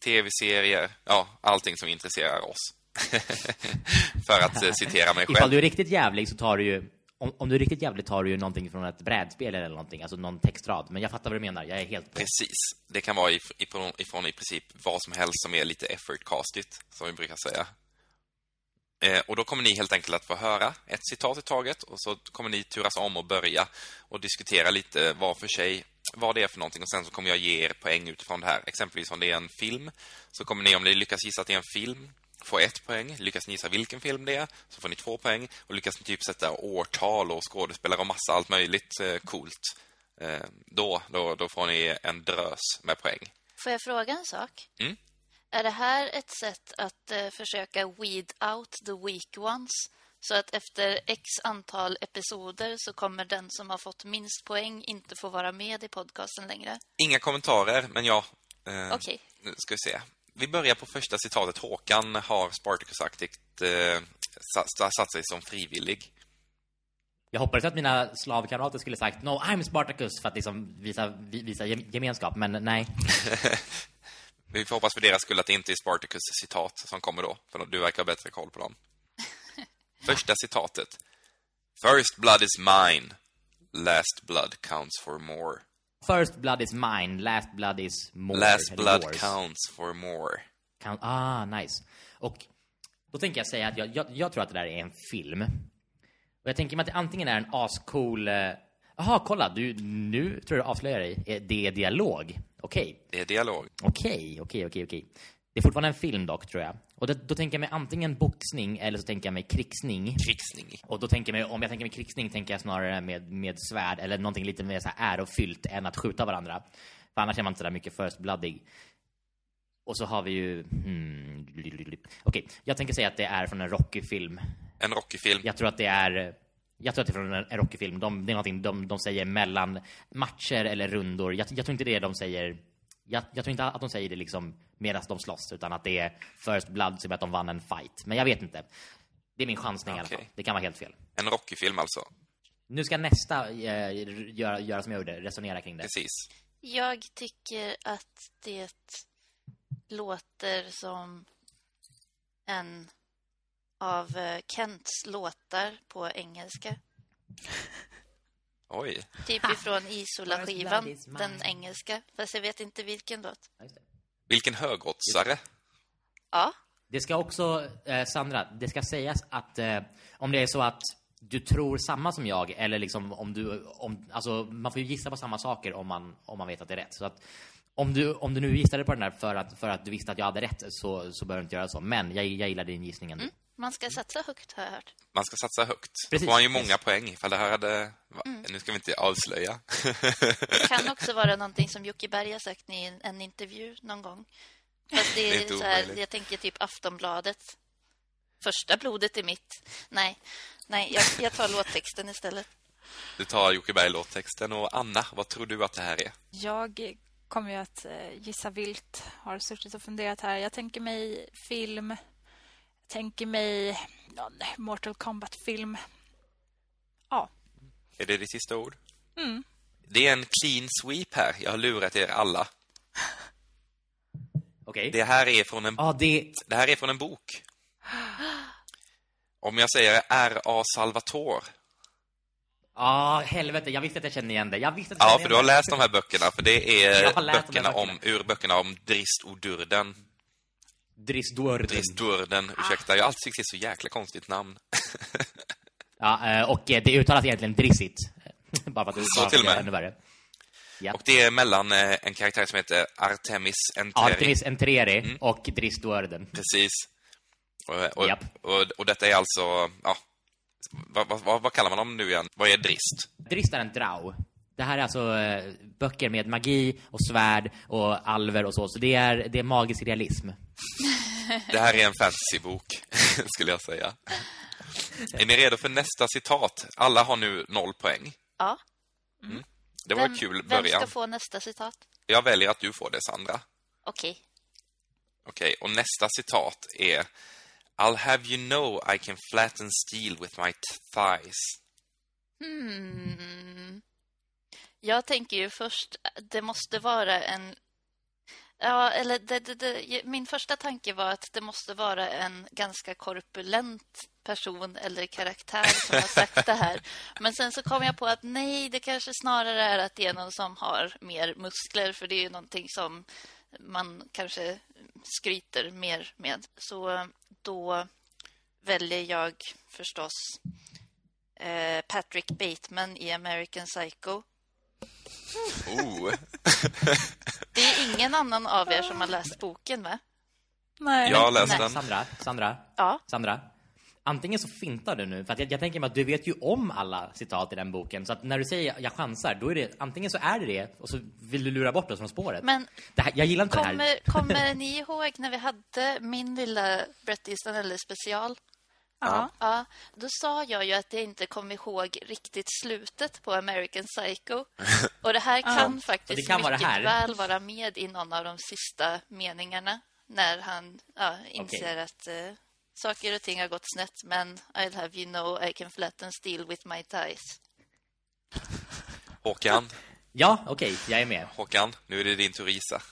tv-serier, ja, allting som intresserar oss. för att eh, citera mig Ifall själv. du är riktigt jävlig så tar du ju om, om du är riktigt jävlig tar du ju någonting från ett brädspel eller någonting, alltså någon textrad. Men jag fattar vad du menar, jag är helt. Precis. Det kan vara ifrån, ifrån i princip vad som helst som är lite effortcastigt, som vi brukar säga. Eh, och då kommer ni helt enkelt att få höra ett citat i taget och så kommer ni turas om och börja och diskutera lite var för sig vad det är för någonting och sen så kommer jag ge er poäng utifrån det här. Exempelvis om det är en film så kommer ni, om ni lyckas gissa att det är en film, få ett poäng. Lyckas ni gissa vilken film det är så får ni två poäng. Och lyckas ni typ sätta årtal och skådespelare och massa allt möjligt eh, coolt eh, då, då, då får ni en drös med poäng. Får jag fråga en sak? Mm. Är det här ett sätt att eh, försöka weed out the weak ones? Så att efter x antal episoder så kommer den som har fått minst poäng inte få vara med i podcasten längre? Inga kommentarer, men ja. Eh, Okej. Nu ska vi se. Vi börjar på första citatet. Håkan har Spartacusaktigt eh, sa- sa- satt sig som frivillig. Jag hoppades att mina slavkamrater skulle sagt No, I'm Spartacus för att liksom visa, vi- visa gem- gemenskap, men nej. Vi får hoppas för deras skull att det inte är Spartacus citat som kommer då, för du verkar ha bättre koll på dem. Första citatet. First blood is mine. Last blood counts for more. First blood is mine, last blood is more. Last blood yours. counts for more. Count, ah, nice. Och då tänker jag säga att jag, jag, jag tror att det där är en film. Och jag tänker mig att det antingen är en ascool... eh, Jaha, kolla, du, nu tror jag du avslöjar dig. Eh, Det är dialog. Okej, Det är dialog. okej, okej, okej, okej. Det är fortfarande en film dock, tror jag. Och det, då tänker jag mig antingen boxning eller så tänker jag mig krigsning. Krigsning. Och då tänker jag mig, om jag tänker mig krigsning tänker jag snarare med, med svärd eller någonting lite mer så här ärofyllt än att skjuta varandra. För annars är man inte så där mycket first bloodig. Och så har vi ju... Hmm, Okej, jag tänker säga att det är från en Rocky-film. En Rocky-film. Jag tror att det är... Jag tror att det är från en Rocky-film. De, det är någonting de, de säger mellan matcher eller rundor. Jag, jag tror inte det de säger... Jag, jag tror inte att de säger det liksom medan de slåss, utan att det är first blood som att de vann en fight. Men jag vet inte. Det är min chansning i alla fall. Det kan vara helt fel. En Rocky-film alltså. Nu ska nästa eh, göra, göra som jag gjorde, resonera kring det. Precis. Jag tycker att det låter som en av eh, Kents låtar på engelska. Oj. Typ ifrån Isola-skivan, den engelska. Fast jag vet inte vilken låt. Ja, just det. Vilken högoddsare. Ja, Det ska också, eh, Sandra, det ska sägas att eh, om det är så att du tror samma som jag, eller liksom om du, om, alltså man får ju gissa på samma saker om man, om man vet att det är rätt. Så att om du, om du nu gissade på den här för att, för att du visste att jag hade rätt så, så behöver du inte göra så. Men jag, jag gillar din gissning ändå. Man ska satsa högt har jag hört. Man ska satsa högt. Då Precis. får man ju många poäng ifall det här hade... Va? Nu ska vi inte avslöja. Det kan också vara någonting som Jocke Berg har sagt i en, en intervju någon gång. Fast det Det är är, inte så här, jag tänker typ Aftonbladet. Första blodet är mitt. Nej, nej jag, jag tar låttexten istället. Du tar Jocke Berg låttexten. Och Anna, vad tror du att det här är? Jag kommer ju att eh, gissa vilt. Har suttit och funderat här. Jag tänker mig film. Tänker mig någon Mortal Kombat-film. Ja. Är det ditt sista ord? Mm. Det är en clean sweep här. Jag har lurat er alla. Okej? Det här är från en, Ja, det... det här är från en bok. Om jag säger R.A. Salvatore. Ja, helvete. Jag visste att jag kände igen det. Jag visste att jag Ja, för du har läst de här böckerna. För det är Jag har läst de här böckerna om, böckerna. ur böckerna om Drist och Durden. Dris Duerden. Drist Durden, ursäkta. Jag har alltid tyckt det är så jäkla konstigt namn. Ja, eh, och eh, det uttalas egentligen Drissit. Bara för att det Så till och med. ännu värre. Ja. Och det är mellan eh, en karaktär som heter Artemis Enteri. Artemis Entreri Mm. och Dris Duerden. Precis. Och, och, Japp. och, och detta är alltså, ja, vad, vad, vad, vad kallar man dem nu igen? Vad är Drist? Drist är en drau. Det här är alltså eh, böcker med magi och svärd och alver och så. Så det är, det är magisk realism. Det här är en fantasybok, skulle jag säga. Är ni redo för nästa citat? Alla har nu noll poäng. Ja. Det var Vem, en kul vem början. ska få nästa citat? Jag väljer att du får det, Sandra. Okej. Okej, och nästa citat är I'll have you know I can flatten steel with my thighs. Hmm. Jag tänker ju först, det måste vara en... Ja, eller det, det, det, min första tanke var att det måste vara en ganska korpulent person eller karaktär som har sagt det här. Men sen så kom jag på att nej, det kanske snarare är att det är någon som har mer muskler, för det är ju någonting som man kanske skryter mer med. Så då väljer jag förstås eh, Patrick Bateman i American Psycho. Oh. Det är ingen annan av er som har läst boken, va? Nej. Jag har läst Nej. den. Sandra, Sandra, Ja. Sandra. Antingen så fintar du nu, för att jag, jag tänker mig att du vet ju om alla citat i den boken. Så att när du säger jag chansar, då är det antingen så är det det och så vill du lura bort oss från spåret. Men det här, jag gillar inte det här. kommer, kommer ni ihåg när vi hade min lilla Bret Easton eller special? Ja. Ja, då sa jag ju att jag inte kom ihåg riktigt slutet på American Psycho. Och det här kan Och faktiskt det kan vara mycket här. väl vara med i någon av de sista meningarna. När han ja, inser att eh, saker och ting har gått snett, men I'll have you know I can flatten steel with my ties. Håkan, Ja, okej, jag är med. Håkan, nu är det din tur att gissa.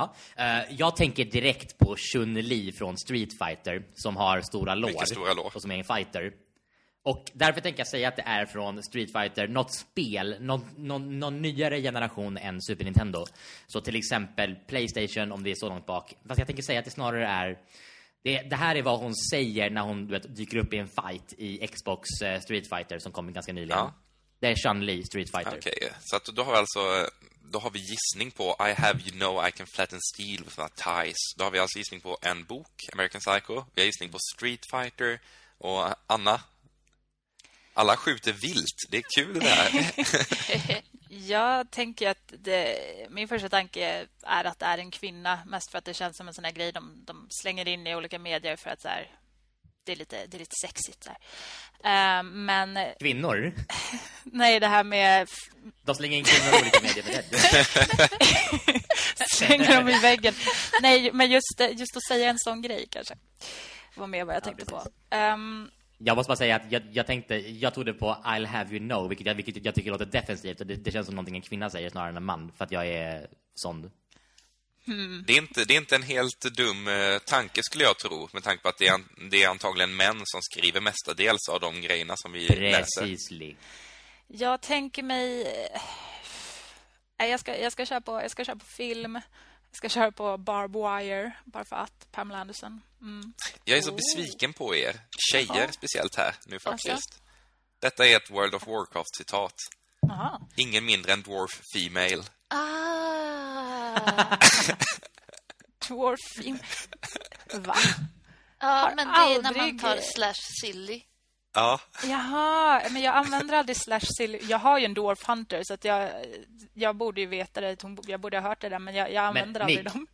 Ja. eh, jag tänker direkt på Chun-Li från Street Fighter som har stora lår. Stora lår. Och som är en fighter. Och därför tänker jag säga att det är från Street Fighter, något spel, någon, någon, någon nyare generation än Super Nintendo. Så till exempel Playstation, om det är så långt bak. Fast jag tänker säga att det snarare är... Det, det här är vad hon säger när hon du vet, dyker upp i en fight i Xbox eh, Street Fighter som kom ganska nyligen. Ja. Det är Chun-Li Street Fighter. Okej, så att då har alltså då har vi gissning på I have you know I can flatten steel with my ties. Då har vi alltså gissning på en bok, American Psycho. Vi har gissning på Street Fighter och Anna. Alla skjuter vilt. Det är kul det här. Jag tänker att det, min första tanke är att det är en kvinna. Mest för att det känns som en sån här grej de, de slänger in i olika medier för att så här, det, är lite, det är lite sexigt. Så här. Eh, men Kvinnor? nej, det här med De slänger in kvinnor i olika medier för det. slänger dem i väggen. Nej, men just, just att säga en sån grej kanske var mer vad jag tänkte på. Ehm, Jag måste bara säga att jag, jag tänkte, jag tog det på I'll have you know, vilket jag, vilket jag tycker låter defensivt. Det, det känns som någonting en kvinna säger snarare än en man, för att jag är sån. Det är inte, det är inte en helt dum eh, tanke skulle jag tro, med tanke på att det är, det är antagligen män som skriver mestadels av de grejerna som vi läser. Precisely. jag tänker mig... Nej, jag, ska, jag, ska köra på, jag ska köra på film. Jag ska köra på Barb Wire, bara för att. Pamela Anderson. Mm. Jag är så Oh. besviken på er, tjejer Ja. speciellt här nu faktiskt. Alltså? Detta är ett World of Warcraft-citat. Aha. Ingen mindre än Dwarf Female. Ah! Dwarf film. Va? Ja, men det är när man tar slash silly. Ja, Jaha, men jag använder aldrig slash silly. Jag har ju en Dwarf Hunter så att jag, jag borde ju veta det. Hon- Jag borde ha hört det där, men jag, jag använder aldrig Nick. dem.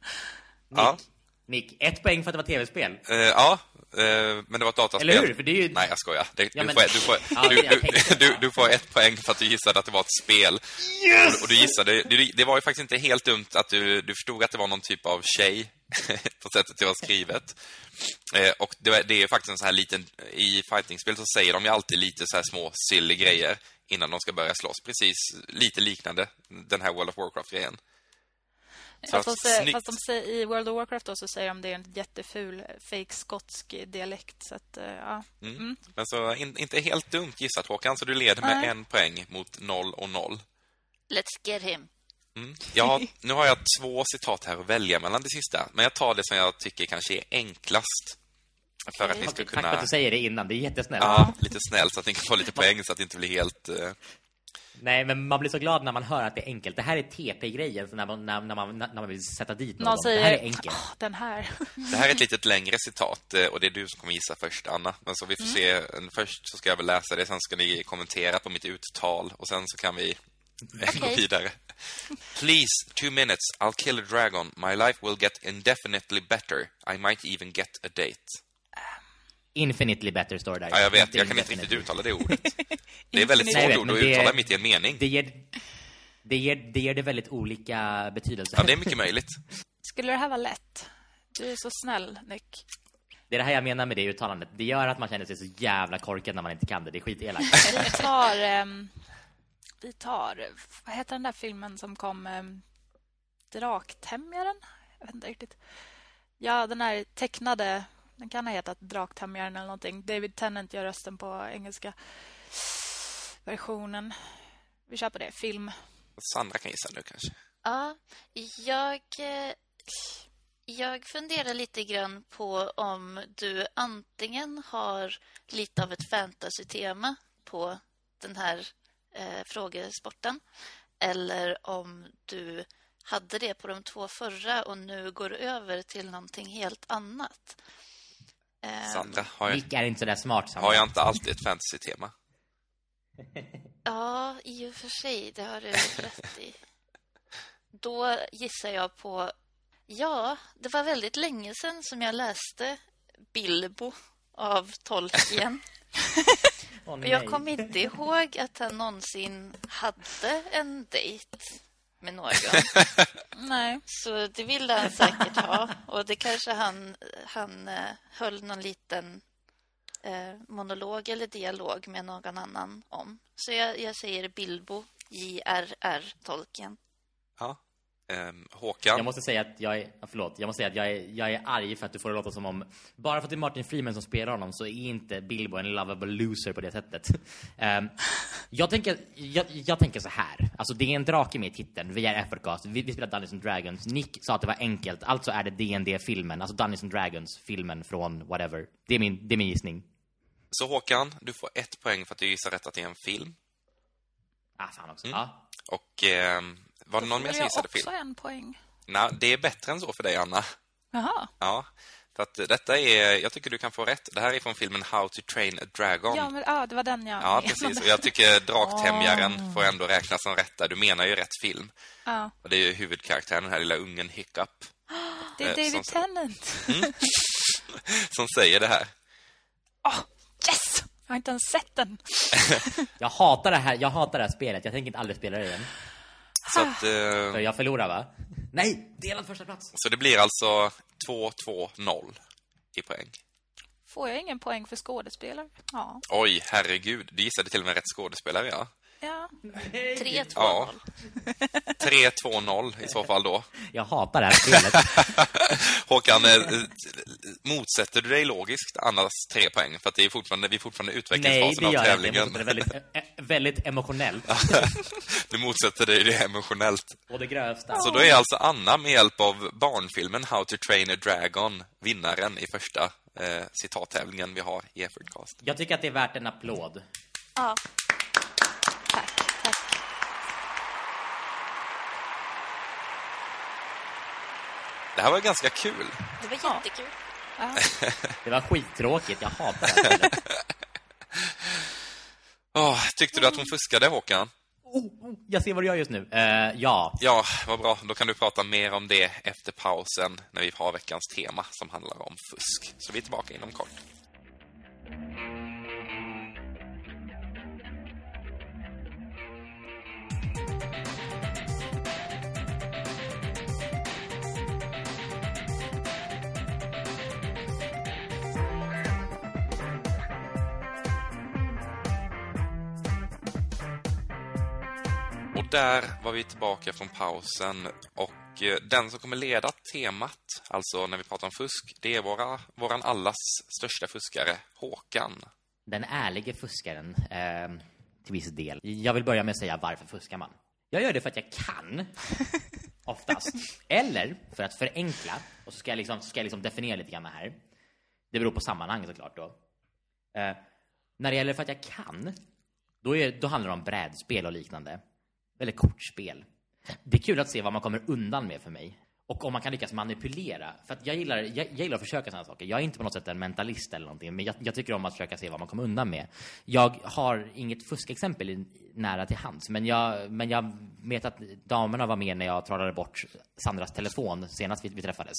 ja, Nick, ett poäng för att det var tv-spel. eh, ja men det var ett dataspel. Eller hur? För det är ju... Nej, jag skojar. Det, Ja, du, men- får, du, får, Ja, du, det jag du, tänkte. du, du får ett poäng för att du gissade att det var ett spel. Och, och du gissade, det, var ju faktiskt inte helt dumt att du, du förstod att det var någon typ av tjej på sättet det var skrivet. Eh, och det, det är faktiskt en sån här liten, i fightingspel så säger de ju alltid lite så här små silly grejer innan de ska börja slåss. Precis lite liknande den här World of Warcraft-grejen. Fast, att de säger, fast de säger, i World of Warcraft då, så säger de det är en jätteful fake skotsk dialekt. Så att, eh, ja. Mm. Men så in, inte helt dumt gissat Håkan, så du leder med Nej. en poäng mot noll och noll. Let's get him. Mm. Har, nu har jag två citat här att välja mellan det sista, men jag tar det som jag tycker kanske är enklast. För att ni ska Tack för att kunna... du säger det innan, det är jättesnällt. Ja, lite snällt så att ni kan få lite poäng så att det inte blir helt... eh, Nej, men man blir så glad när man hör att det är enkelt. Det här är TP-grejen, så när man, när, när, man, när man vill sätta dit någon. Någon Det säger här är enkelt. "Ah, den här. Det här är ett litet längre citat eh, och det är du som kommer gissa först, Anna. Men så vi får se. En- Först så ska jag väl läsa det, sen ska ni kommentera på mitt uttal och sen så kan vi gå Okej. vidare. Please, two minutes. I'll kill a dragon. My life will get indefinitely better. I might even get a date. Infinitely better står det där. Ja, jag vet. Jag kan inte riktigt uttala det ordet. Det är väldigt svårt ord att uttala mitt i en mening. Det ger, det, ger, det ger det väldigt olika betydelser. Ja, det är mycket möjligt. Skulle det här vara lätt? Du är så snäll, Nick. Det är det här jag menar med det uttalandet. Det gör att man känner sig så jävla korkad när man inte kan det. Det är skitelakt. Vi tar... ehm, vi tar... Vad heter den där filmen som kom? Um, Draktämjaren? Jag vet inte riktigt. Ja, den här tecknade... Den kan ha hetat Draktämjaren eller någonting. David Tennant gör rösten på engelska versionen. Vi kör på det. Film. Sandra kan gissa nu kanske. Ja, jag, eh, jag funderar lite grann på om du antingen har lite av ett fantasy-tema på den här eh, frågesporten eller om du hade det på de två förra och nu går över till någonting helt annat. Eh, Sandra, har jag, Nick är inte så där smart. Sandra. har jag inte alltid ett fantasy-tema? Ja, i och för sig. Det har du rätt i. Då gissar jag på... Ja, det var väldigt länge sedan som jag läste Bilbo av Tolkien. Och jag kommer inte ihåg att han någonsin hade en dejt med någon. Nej. Så det ville han säkert ha. Och det kanske han, han eh, höll någon liten eh, monolog eller dialog med någon annan om. Så jag, jag säger Bilbo, J.R.R. Tolkien. Ehm, Håkan? Jag måste säga att jag är, förlåt, jag måste säga att jag är, jag är arg för att du får det låta som om bara för att det är Martin Freeman som spelar honom så är inte Bilbo en lovable loser på det sättet. Ehm, jag, tänker, jag, jag tänker så här, alltså det är en drake med i titeln, vi är Effortcast, vi, vi spelar Dungeons and Dragons. Nick sa att det var enkelt, alltså är det dd filmen alltså Dungeons and Dragons-filmen från whatever. Det är min, det är min gissning. Så Håkan, du får ett poäng för att du gissar rätt att det är en film. Ah, fan också. Ja. Och ehm, var det någon mer som jag gissade också film? en poäng? Nej, det är bättre än så för dig, Anna. Jaha. Ja, för att detta är, jag tycker du kan få rätt. Det här är från filmen How to Train a Dragon. Ja, men, ja, det var den jag Ja, menade. precis. Och jag tycker Draktämjaren får ändå räknas som rätt där. Du menar ju rätt film. Ja. Och det är ju huvudkaraktären, den här lilla ungen Hiccup, Det är Eh, David som- Tennant. som säger det här. Åh, yes! Jag har inte ens sett den. Jag hatar det här, jag hatar det här spelet, jag tänker inte aldrig spela det igen. Så, att, För eh, jag förlorar va? Nej, delad första plats. så det blir alltså 2-2-0 i poäng. Får jag ingen poäng för skådespelare? Ja. Oj, herregud. Du gissade till och med rätt skådespelare, ja. Ja. 3-2-0. Ja. 3-2-0 i så fall då. Jag hatar det här spelet. Håkan, eh, motsätter du dig logiskt Annas tre poäng? För att det är fortfarande, vi är fortfarande i Nej, utvecklingsfasen det av gör jag inte. tävlingen. Jag Det är väldigt, eh, väldigt emotionellt. Du motsätter dig det emotionellt. Och det grövsta. Så då är alltså Anna med hjälp av barnfilmen How to Train a Dragon vinnaren i första eh, citattävlingen vi har i Effortcast. Jag tycker att det är värt en applåd. Ja. Det här var ganska kul. Det var jättekul. Det var skittråkigt. Jag hatar det här. Åh, tyckte du att hon fuskade, Håkan? Jag ser vad du gör just nu. Eh, ja. Ja, vad bra. Då kan du prata mer om det efter pausen när vi har veckans tema som handlar om fusk. Så vi är tillbaka inom kort. Där var vi tillbaka från pausen och eh, den som kommer leda temat, alltså när vi pratar om fusk, det är våra, våran allas största fuskare, Håkan. Den ärlige fuskaren. Eh, till viss del. Jag vill börja med att säga varför fuskar man? Jag gör det för att jag kan. Oftast. Eller för att förenkla. Och så ska jag liksom, ska jag liksom definiera lite grann här. Det beror på sammanhang såklart då. Eh, när det gäller för att jag kan, då, är, då handlar det om brädspel och liknande. Eller kortspel. Det är kul att se vad man kommer undan med för mig. Och om man kan lyckas manipulera. För att jag gillar, jag, jag gillar att försöka sådana saker. Jag är inte på något sätt en mentalist eller någonting. Men jag, jag tycker om att försöka se vad man kommer undan med. Jag har inget fuskexempel i, nära till hands. Men jag, men jag vet att damerna var med när jag trolade bort Sandras telefon senast vi, vi träffades.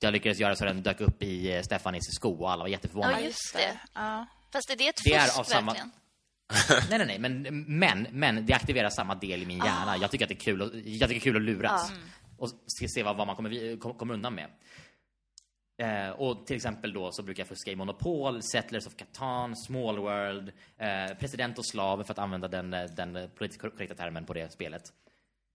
Jag lyckades göra så den dök upp i eh, Stefanis sko och alla var jätteförvånade. Ja, just det. Ja. Fast är det ett Det är fusk av samma- verkligen? nej, nej, nej, men, men, men det aktiverar samma del i min hjärna. Jag tycker att det är kul, att, jag tycker det är kul att luras. Och se, se vad, vad man kommer, kommer undan med. Eh, och till exempel då så brukar jag fuska i Monopol, Settlers of Catan, Small World, eh, President och slav för att använda den, eh, den politiskt korrekta termen på det spelet.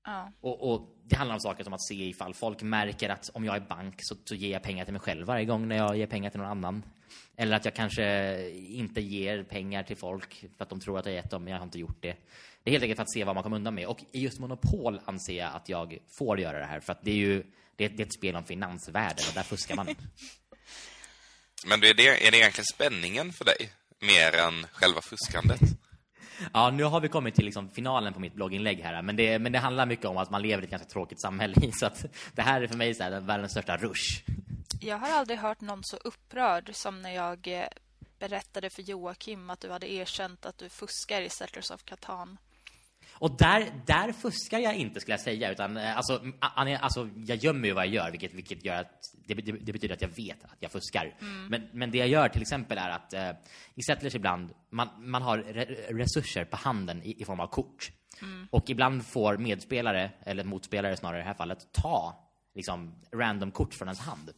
Ja. Och, och det handlar om saker som att se ifall folk märker att om jag är bank så, så ger jag pengar till mig själv varje gång när jag ger pengar till någon annan. Eller att jag kanske inte ger pengar till folk för att de tror att jag gett dem, men jag har inte gjort det. Det är helt enkelt för att se vad man kommer undan med. Och i just Monopol anser jag att jag får göra det här. För att det är ju det det är ett spel om finansvärlden och där fuskar man. Men är det, är det egentligen spänningen för dig? Mer än själva fuskandet? Ja, nu har vi kommit till liksom finalen på mitt blogginlägg här. Men det, men det handlar mycket om att man lever i ett ganska tråkigt samhälle. Så att det här är för mig så här, världens största rush. Jag har aldrig hört någon så upprörd som när jag eh, berättade för Joakim att du hade erkänt att du fuskar i Settlers of Catan. Och där, där fuskar jag inte skulle jag säga, utan eh, alltså, alltså jag gömmer ju vad jag gör, vilket, vilket gör att det, det, det betyder att jag vet att jag fuskar. Men, men det jag gör till exempel är att eh, i Settlers ibland, man, man har re, resurser på handen i, i form av kort. Och ibland får medspelare, eller motspelare snarare i det här fallet, ta liksom random kort från ens hand.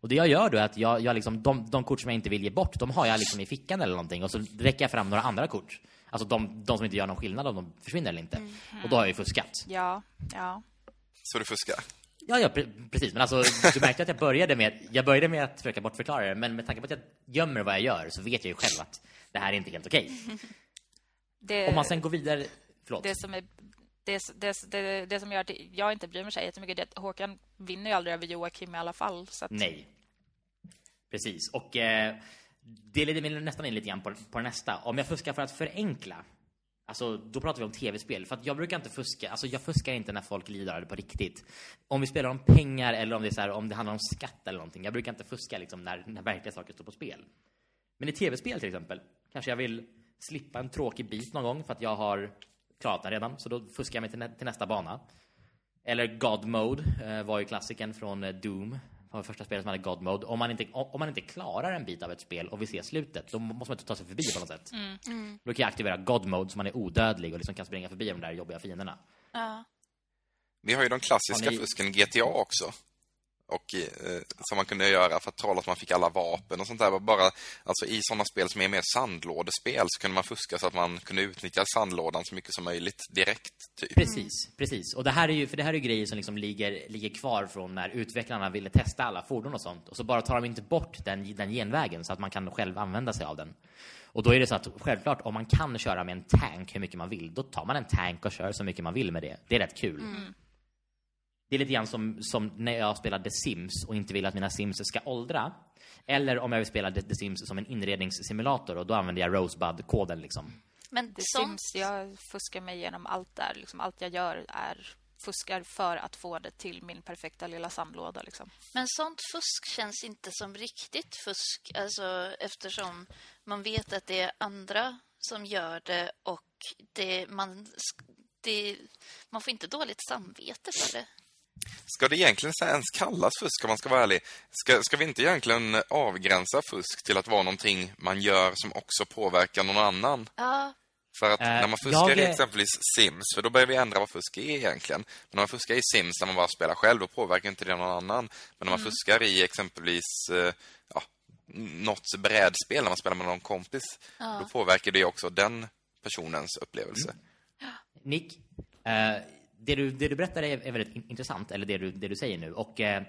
Och det jag gör då är att jag, jag liksom, de, de kort som jag inte vill ge bort, de har jag liksom i fickan eller någonting och så räcker jag fram några andra kort. Alltså de, de som inte gör någon skillnad om de försvinner eller inte. Och då har jag ju fuskat. Ja, ja. Så du fuskar? Ja, ja, pre- precis. Men alltså, du märkte att jag började med, jag började med att försöka bortförklara det, men med tanke på att jag gömmer vad jag gör så vet jag ju själv att det här är inte helt okej. Det, Om man sen går vidare, förlåt. det som är det, det, det, det som gör att jag inte bryr mig så jättemycket är att Håkan vinner ju aldrig över Joakim i alla fall. Så att, Nej. Precis. Och eh, det leder mig nästan in lite grann på, på nästa. Om jag fuskar för att förenkla, alltså då pratar vi om tv-spel. För att jag brukar inte fuska, alltså jag fuskar inte när folk lider på riktigt. Om vi spelar om pengar eller om det, är så här, om det handlar om skatt eller någonting. Jag brukar inte fuska liksom när, när verkliga saker står på spel. Men i tv-spel till exempel, kanske jag vill slippa en tråkig bit någon gång för att jag har klarat den redan. Så då fuskar jag mig till, nä till nästa bana. Eller God Mode eh, var ju klassiken från eh, Doom. Det var det första spelet som hade God Mode. Om man, inte, om man inte klarar en bit av ett spel och vill se slutet, då måste man inte ta sig förbi på något sätt. Då kan jag aktivera God Mode så man är odödlig och liksom kan springa förbi de där jobbiga fienderna. Ja. Vi har ju de klassiska ni- fusken GTA också. Och, eh, som man kunde göra för att trolla att man fick alla vapen och sånt där. Bara, alltså I sådana spel som är mer sandlådespel så kunde man fuska så att man kunde utnyttja sandlådan så mycket som möjligt direkt. Typ. Precis, precis. Och det här är ju, för det här är ju grejer som liksom ligger, ligger kvar från när utvecklarna ville testa alla fordon och sånt. Och så bara tar de inte bort den, den genvägen så att man kan själv använda sig av den. Och då är det så att självklart, om man kan köra med en tank hur mycket man vill, då tar man en tank och kör så mycket man vill med det. Det är rätt kul. Det är lite grann som, som när jag spelar The Sims och inte vill att mina Sims ska åldra. Eller om jag vill spela The The Sims som en inredningssimulator och då använder jag Rosebud-koden liksom. Men det sånt, Sims, jag fuskar mig igenom allt där. Liksom, allt jag gör är fuskar för att få det till min perfekta lilla sandlåda. Liksom. men sånt fusk känns inte som riktigt fusk. Alltså, eftersom man vet att det är andra som gör det och det, man, det, man får inte dåligt samvete för det. Ska det egentligen ens kallas fusk om man ska vara ärlig? Ska, ska vi inte egentligen avgränsa fusk till att vara någonting man gör som också påverkar någon annan? Ja, För att Eh, när man fuskar jag i exempelvis Sims, för då börjar vi ändra vad fusk är egentligen. Men när man fuskar i Sims när man bara spelar själv, då påverkar inte det någon annan. Men när man fuskar i exempelvis eh, ja, något brädspel, när man spelar med någon kompis, då påverkar det också den personens upplevelse. Nick, eh, det, du, det du berättar är, är väldigt in- intressant, eller det du, det du säger nu. Och eh,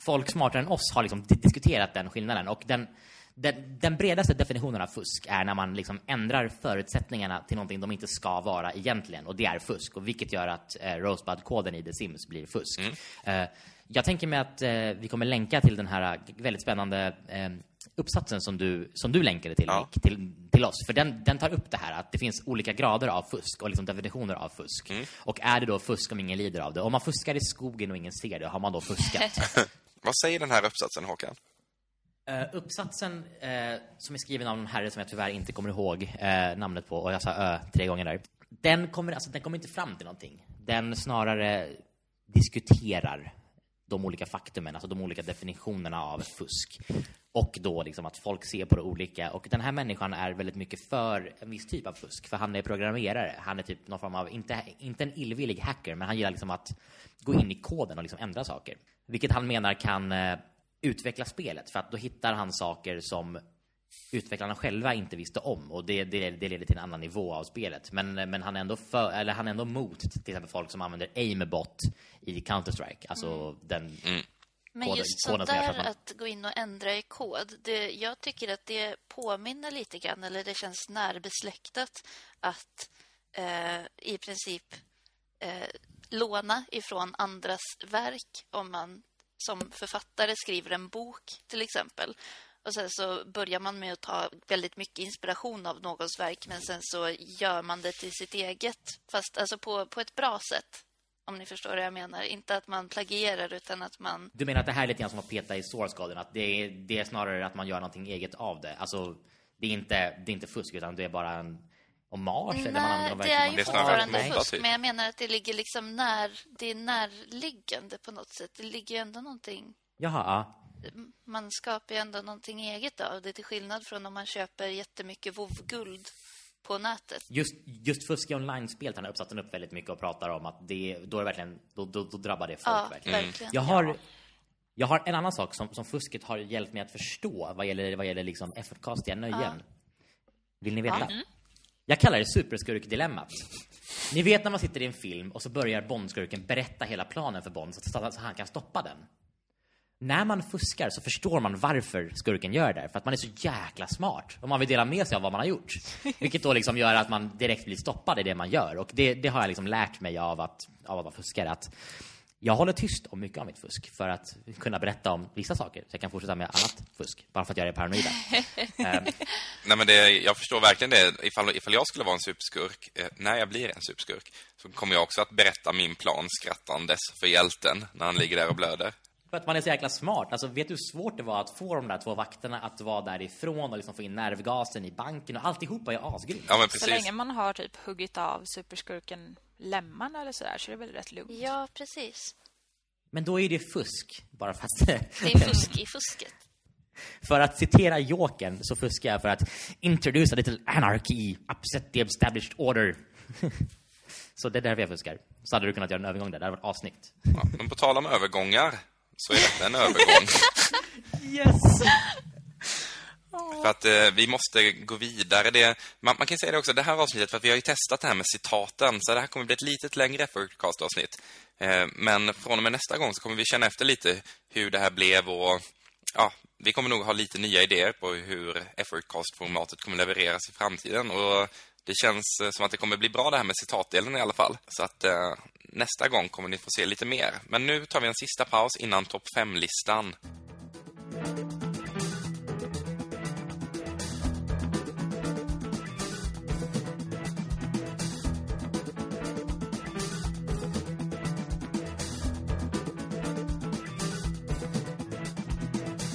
folk smartare än oss har liksom di- diskuterat den skillnaden. Och den, den, den bredaste definitionen av fusk är när man liksom ändrar förutsättningarna till någonting de inte ska vara egentligen. Och det är fusk. Och vilket gör att eh, Rosebud-koden i The Sims blir fusk. Eh, jag tänker mig att eh, vi kommer länka till den här väldigt spännande eh, uppsatsen som du, som du länkade till, Ja. Nick, till, till oss. För den, den tar upp det här att det finns olika grader av fusk och liksom definitioner av fusk. Och är det då fusk om ingen lider av det? Om man fuskar i skogen och ingen ser det, har man då fuskat? Vad säger den här uppsatsen, Håkan? Uh, uppsatsen, eh, som är skriven av en herre som jag tyvärr inte kommer ihåg eh, namnet på, och jag sa ö tre gånger där. Den kommer, alltså, den kommer inte fram till någonting. Den snarare diskuterar de olika faktumen, alltså de olika definitionerna av fusk. Och då liksom att folk ser på det olika. Och den här människan är väldigt mycket för en viss typ av fusk. För han är programmerare. Han är typ någon form av, inte, inte en illvillig hacker, men han gillar liksom att gå in i koden och liksom ändra saker. Vilket han menar kan eh, utveckla spelet. För att då hittar han saker som utvecklarna själva inte visste om och det, det, det leder till en annan nivå av spelet. Men, men han, är ändå för, eller han är ändå mot till exempel folk som använder aimbot i Counter-Strike. Alltså den... Men koden- just koden sånt som gör så där man- att gå in och ändra i kod, det, jag tycker att det påminner lite grann, eller det känns närbesläktat att eh, i princip eh, låna ifrån andras verk om man som författare skriver en bok till exempel. Och sen så börjar man med att ta väldigt mycket inspiration av någons verk men sen så gör man det till sitt eget. Fast alltså på, på ett bra sätt. Om ni förstår vad jag menar. Inte att man plagierar utan att man Du menar att det här är lite grann som att peta i source coden? Att det är, det är snarare att man gör någonting eget av det? Alltså, det är inte, det är inte fusk utan det är bara en hommage? eller man använder Nej, det är man- ju Det är snarare fortfarande fusk. typ. Men jag menar att det ligger liksom när, det är närliggande på något sätt. Det ligger ju ändå någonting, Jaha, ja. man skapar ju ändå någonting eget av det till skillnad från om man köper jättemycket vovguld på nätet. Just, just fusk i online-spel tar den uppsatsen upp väldigt mycket och pratar om att det, då, är verkligen, då, då, då drabbar det folk Ja, verkligen. verkligen. Jag har, jag har en annan sak som, som fusket har hjälpt mig att förstå vad gäller, vad gäller liksom effortcastiga nöjen. Vill ni veta? Jag kallar det superskurkdilemmat. Ni vet när man sitter i en film och så börjar Bondskurken berätta hela planen för Bond så att så han kan stoppa den. När man fuskar så förstår man varför skurken gör det. För att man är så jäkla smart. Och man vill dela med sig av vad man har gjort. Vilket då liksom gör att man direkt blir stoppad i det man gör. Och det, det har jag liksom lärt mig av att, av att vara fuskare. Att jag håller tyst om mycket av mitt fusk för att kunna berätta om vissa saker. Så jag kan fortsätta med annat fusk. Bara för att jag är paranoid. Nej, men det, jag förstår verkligen det. Ifall, ifall jag skulle vara en superskurk, eh, när jag blir en superskurk, så kommer jag också att berätta min plan skrattandes för hjälten när han ligger där och blöder. För att man är så jäkla smart. Alltså, vet du hur svårt det var att få de där två vakterna att vara därifrån och liksom få in nervgasen i banken och alltihopa är asgrymt. Ja, Så länge man har typ huggit av superskurken lemmarna eller sådär så är det väl rätt lugnt. Ja, precis. Men då är det fusk. Bara för att... Det är fusk i fusket. För att citera Jokern så fuskar jag för att introduce a little anarchy, upset the established order. så det är därför jag fuskar. Så hade du kunnat göra en övergång där, det hade varit avsnyggt. Ja, men på tal om övergångar, så är detta en övergång. Yes! För att eh, vi måste gå vidare. Det, man, man kan säga det också, det här avsnittet, för att vi har ju testat det här med citaten, så det här kommer bli ett litet längre Effortcast-avsnitt. Eh, men från och med nästa gång så kommer vi känna efter lite hur det här blev och ja, vi kommer nog ha lite nya idéer på hur Effortcast-formatet kommer levereras i framtiden. Och det känns eh, som att det kommer bli bra det här med citatdelen i alla fall. Så att eh, nästa gång kommer ni få se lite mer. Men nu tar vi en sista paus innan topp 5-listan.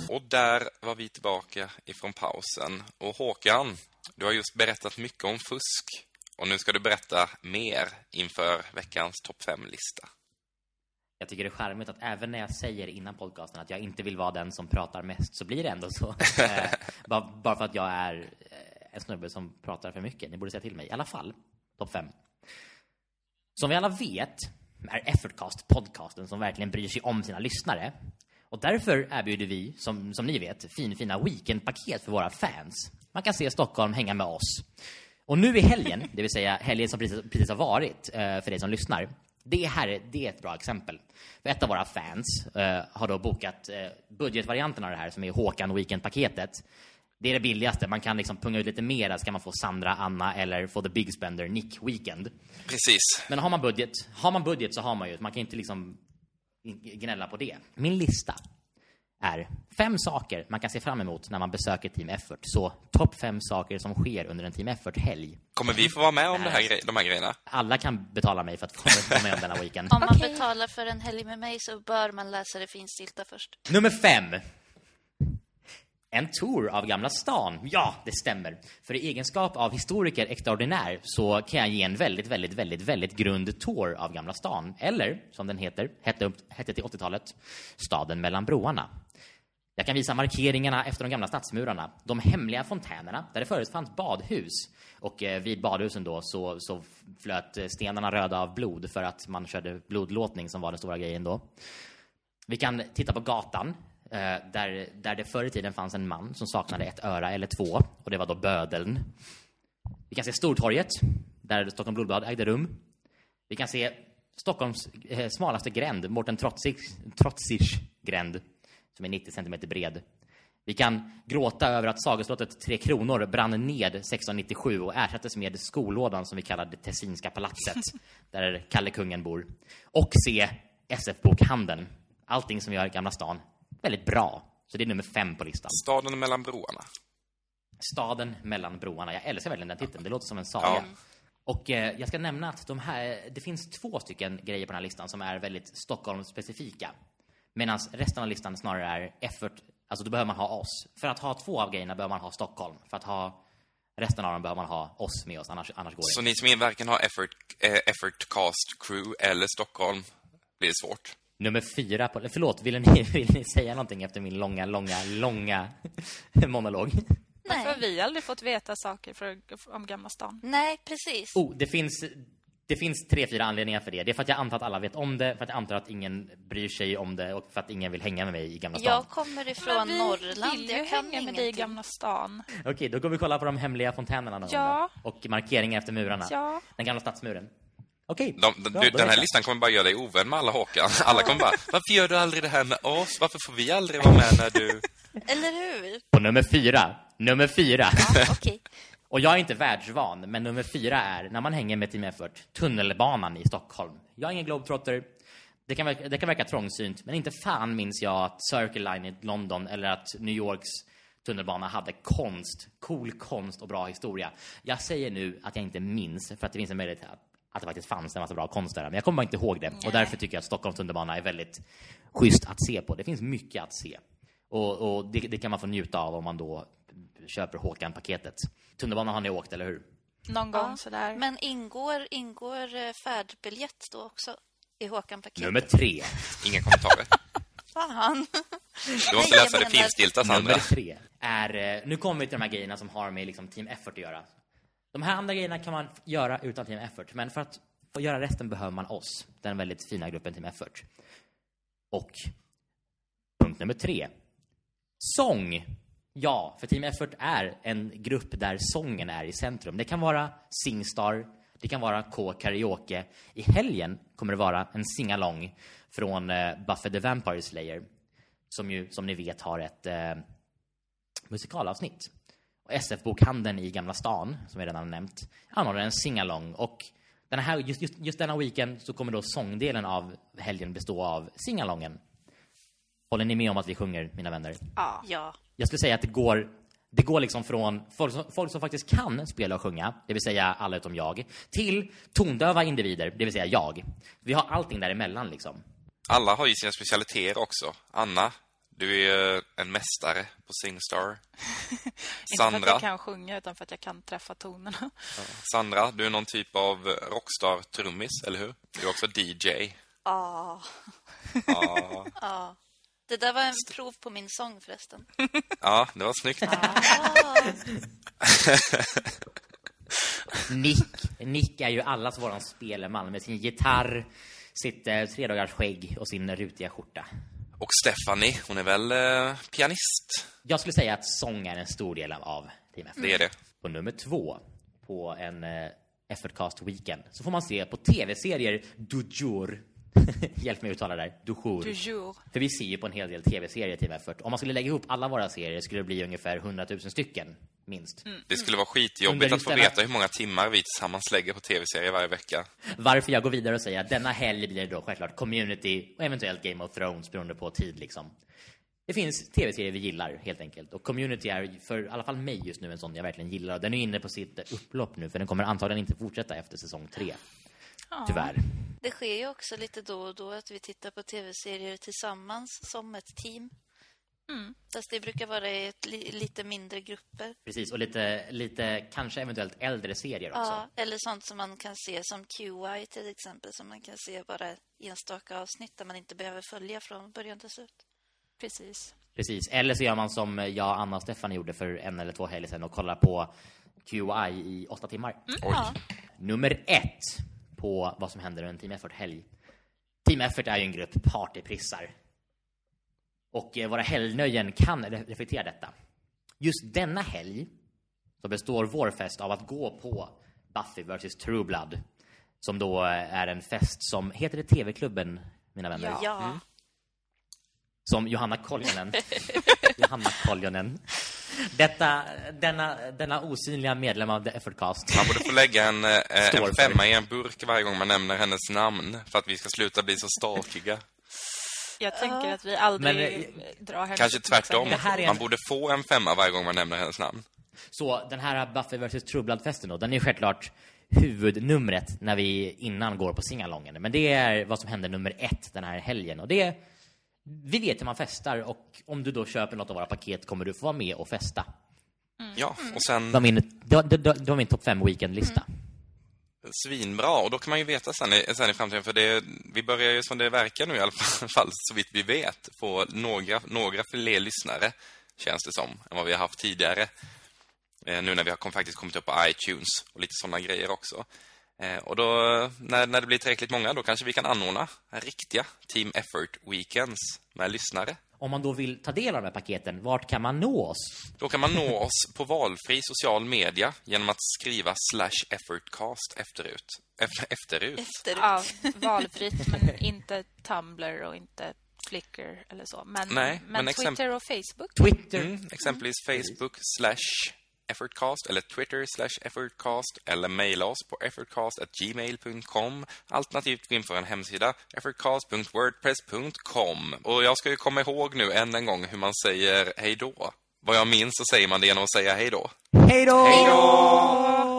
Och där var vi tillbaka ifrån pausen. Och Håkan, du har just berättat mycket om fusk. Och nu ska du berätta mer inför veckans topp 5-lista. Jag tycker det är charmigt att även när jag säger innan podcasten att jag inte vill vara den som pratar mest så blir det ändå så. Eh, bara, för att jag är eh, en snubbe som pratar för mycket. Ni borde säga till mig. I alla fall, topp fem. Som vi alla vet är Effortcast podcasten som verkligen bryr sig om sina lyssnare. Och därför erbjuder vi, som, som ni vet, finfina weekendpaket för våra fans. Man kan se Stockholm hänga med oss. Och nu i helgen, det vill säga helgen som precis, precis har varit, eh, för dig som lyssnar, det här det är ett bra exempel. För ett av våra fans eh, har då bokat eh, budgetvarianten av det här, som är Håkan Weekend-paketet. Det är det billigaste. Man kan liksom punga ut lite mer, så kan man få Sandra, Anna eller få The Big Spender, Nick Weekend. Precis. Men har man budget, har man budget så har man ju, man kan inte liksom gnälla på det. Min lista är fem saker man kan se fram emot när man besöker Team Effort. Så topp fem saker som sker under en Team Effort-helg. Kommer vi få vara med om det här, de här grejerna? Alla kan betala mig för att få vara med om denna weekend. Om man Okej. betalar för en helg med mig så bör man läsa det finstilta först. Nummer fem. En tour av Gamla stan. Ja, det stämmer. För i egenskap av historiker extraordinär så kan jag ge en väldigt, väldigt, väldigt, väldigt grund tour av Gamla stan. Eller, som den heter, hette, upp, hette till 80-talet, staden mellan broarna. Jag kan visa markeringarna efter de gamla stadsmurarna, de hemliga fontänerna där det förut fanns badhus. Och eh, vid badhusen då så, så flöt stenarna röda av blod för att man körde blodlåtning som var den stora grejen då. Vi kan titta på gatan där, där det förr i tiden fanns en man som saknade ett öra eller två och det var då bödeln. Vi kan se Stortorget där Stockholm blodbad ägde rum. Vi kan se Stockholms eh, smalaste gränd, Mårten Trotzig- Trotzigs gränd, som är 90 centimeter bred. Vi kan gråta över att sagoslottet Tre Kronor brann ned 1697 och ersattes med skolådan som vi kallar det Tessinska palatset, där Kalle Kungen bor. Och se SF-bokhandeln. Allting som gör Gamla stan väldigt bra. Så det är nummer fem på listan. Staden mellan broarna. Staden mellan broarna. Jag älskar verkligen den titeln. Det låter som en saga. Ja. Och eh, jag ska nämna att de här, det finns två stycken grejer på den här listan som är väldigt Stockholm-specifika. Medan resten av listan snarare är effort, alltså då behöver man ha oss. För att ha två av grejerna behöver man ha Stockholm. För att ha resten av dem behöver man ha oss med oss, annars, annars går det Så ni som varken har effort, eh, effort Cast Crew eller Stockholm, blir det svårt. Nummer fyra på... Förlåt, vill ni, vill ni säga någonting efter min långa, långa, långa monolog? Varför Nej. har vi aldrig fått veta saker för, om Gamla stan? Nej, precis. Oh, det finns, det finns tre, fyra anledningar för det. Det är för att jag antar att alla vet om det, för att jag antar att ingen bryr sig om det och för att ingen vill hänga med mig i Gamla stan. Jag kommer ifrån vi Norrland. vill Jag kan hänga med dig i. Gamla stan. Okej, då går vi kolla på de hemliga fontänerna någon Ja. Och markeringar efter murarna. Ja. Den gamla stadsmuren. Okej. De, de, bra, du, då den här jag. listan kommer bara göra dig ovän med alla Håkan. Alla kommer bara, varför gör du aldrig det här med oss? Varför får vi aldrig vara med när du... Eller hur? På nummer fyra. Nummer fyra. Ja, okej. Och jag är inte världsvan, men nummer fyra är när man hänger med Team Effort, tunnelbanan i Stockholm. Jag är ingen globetrotter. Det kan, verka, det kan verka trångsynt, men inte fan minns jag att Circle Line i London eller att New Yorks tunnelbana hade konst, cool konst och bra historia. Jag säger nu att jag inte minns, för att det finns en möjlighet att, att det faktiskt fanns en massa bra konst där, men jag kommer bara inte ihåg det. Och därför tycker jag att Stockholms tunnelbana är väldigt schysst att se på. Det finns mycket att se. Och, och det, det kan man få njuta av om man då köper Håkan-paketet. Tunnelbanan har ni åkt, eller hur? Någon gång sådär. Men ingår, ingår eh, färdbiljett då också i Håkan-paketet? Nummer tre. Inga kommentarer. Fan. Du måste Nej, läsa det finstilta, Sandra. Nummer tre är... eh, Nu kommer vi till de här grejerna som har med liksom Team Effort att göra. De här andra grejerna kan man göra utan Team Effort, men för att få göra resten behöver man oss, den väldigt fina gruppen Team Effort. Och punkt nummer tre. Sång. Ja, för Team Effort är en grupp där sången är i centrum. Det kan vara Singstar, det kan vara K-karaoke. I helgen kommer det vara en singalong från eh, Buffet Buffy the Vampire Slayer som ju, som ni vet, har ett eh, musikalavsnitt. SF-bokhandeln i Gamla stan, som jag redan har nämnt, anordnar en singalong. Och den här, just, just, just denna weekend så kommer då sångdelen av helgen bestå av singalongen. Håller ni med om att vi sjunger, mina vänner? Ja. Ja. Jag skulle säga att det går, det går liksom från folk som, folk som faktiskt kan spela och sjunga, det vill säga alla utom jag, till tondöva individer, det vill säga jag. Vi har allting däremellan liksom. Alla har ju sina specialiteter också. Anna, du är en mästare på Singstar. Inte för att Sandra, jag kan sjunga, utan för att jag kan träffa tonerna. Sandra, du är någon typ av rockstar-trummis, eller hur? Du är också DJ. Ja. Ja, ja. Det där var en prov på min sång förresten. ja det var snyggt. Nick, Nick är ju allas våran spelman med sin gitarr, sitt eh, tredagars skägg och sin rutiga skjorta. Och Stephanie, hon är väl eh, pianist? Jag skulle säga att sång är en stor del av Team Effort. Det är det. På nummer två på en eh, Effortcast Weekend så får man se på tv-serier du jour. Hjälp mig uttala det där. Du jour. Du jour. För vi ser ju på en hel del tv-serier Team Effort. Om man skulle lägga ihop alla våra serier skulle det bli ungefär 100 000 stycken, minst. Det skulle vara skitjobbigt att få veta hur många timmar vi tillsammans lägger på tv-serier varje vecka. Varför jag går vidare och säger att denna helg blir det då självklart Community och eventuellt Game of Thrones beroende på tid liksom. Det finns tv-serier vi gillar helt enkelt och Community är för i alla fall mig just nu en sån jag verkligen gillar den är inne på sitt upplopp nu för den kommer antagligen inte fortsätta efter säsong tre. Tyvärr. Det sker ju också lite då och då att vi tittar på tv-serier tillsammans som ett team. Mm. Fast det brukar vara i ett li lite mindre grupper. Precis, och lite, lite kanske eventuellt äldre serier också. Ja, eller sånt som man kan se som QI till exempel. Som man kan se bara enstaka avsnitt där man inte behöver följa från början till slut. Precis. Precis, eller så gör man som jag, Anna och Stefan gjorde för en eller två helger sedan och kollar på QI i åtta timmar. Oj. Ja. Nummer ett på vad som händer under en Team Effort-helg. Team Effort är ju en grupp partyprissar. Och eh, våra helgnöjen kan re- reflektera detta. Just denna helg så består vår fest av att gå på Buffy vs True Blood. Som då eh, är en fest som, heter det TV-klubben, mina vänner? Ja. Ja. Som Johanna Koljonen. Johanna Koljonen. Detta, denna, denna osynliga medlem av The Effortcast. Man borde få lägga en, eh, en femma i en burk varje gång man nämner hennes namn för att vi ska sluta bli så stalkiga. Jag tänker att vi aldrig Men, eh, drar hennes Kanske tvärtom. Här är en- Man borde få en femma varje gång man nämner hennes namn. Så den här Buffy vs True Blood-festen då, den är självklart huvudnumret när vi innan går på singalongen. Men det är vad som händer nummer ett den här helgen. Och det vi vet hur man festar och om du då köper något av våra paket kommer du få vara med och festa. Ja, och Det sen var min, det var, det, det min topp fem weekendlista. svinbra. Och då kan man ju veta sen i, sen i framtiden, för det, vi börjar ju som det verkar nu i alla fall, så vitt vi vet, få några, några fler lyssnare, känns det som, än vad vi har haft tidigare. Eh, nu när vi har kom, faktiskt kommit upp på iTunes och lite sådana grejer också. Eh, och då, när, när det blir tillräckligt många, då kanske vi kan anordna riktiga Team Effort Weekends med lyssnare. Om man då vill ta del av de här paketen, vart kan man nå oss? Då kan man nå oss på valfri social media genom att skriva slash effortcast efterut. Efter, efterut. Efterut. Ja, valfritt, men inte Tumblr och inte Flickr eller så. Men, Nej, men, men Twitter och Facebook. Twitter? Mm, exempelvis Facebook slash effortcast eller Twitter slash effortcast eller mejla oss på effortcast.gmail.com alternativt gå in på en hemsida effortcast.wordpress.com Och jag ska ju komma ihåg nu än en gång hur man säger hej då. Vad jag minns så säger man det genom att säga hej då. Hej då! Hej då!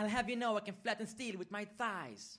I'll have you know I can flatten steel with my thighs.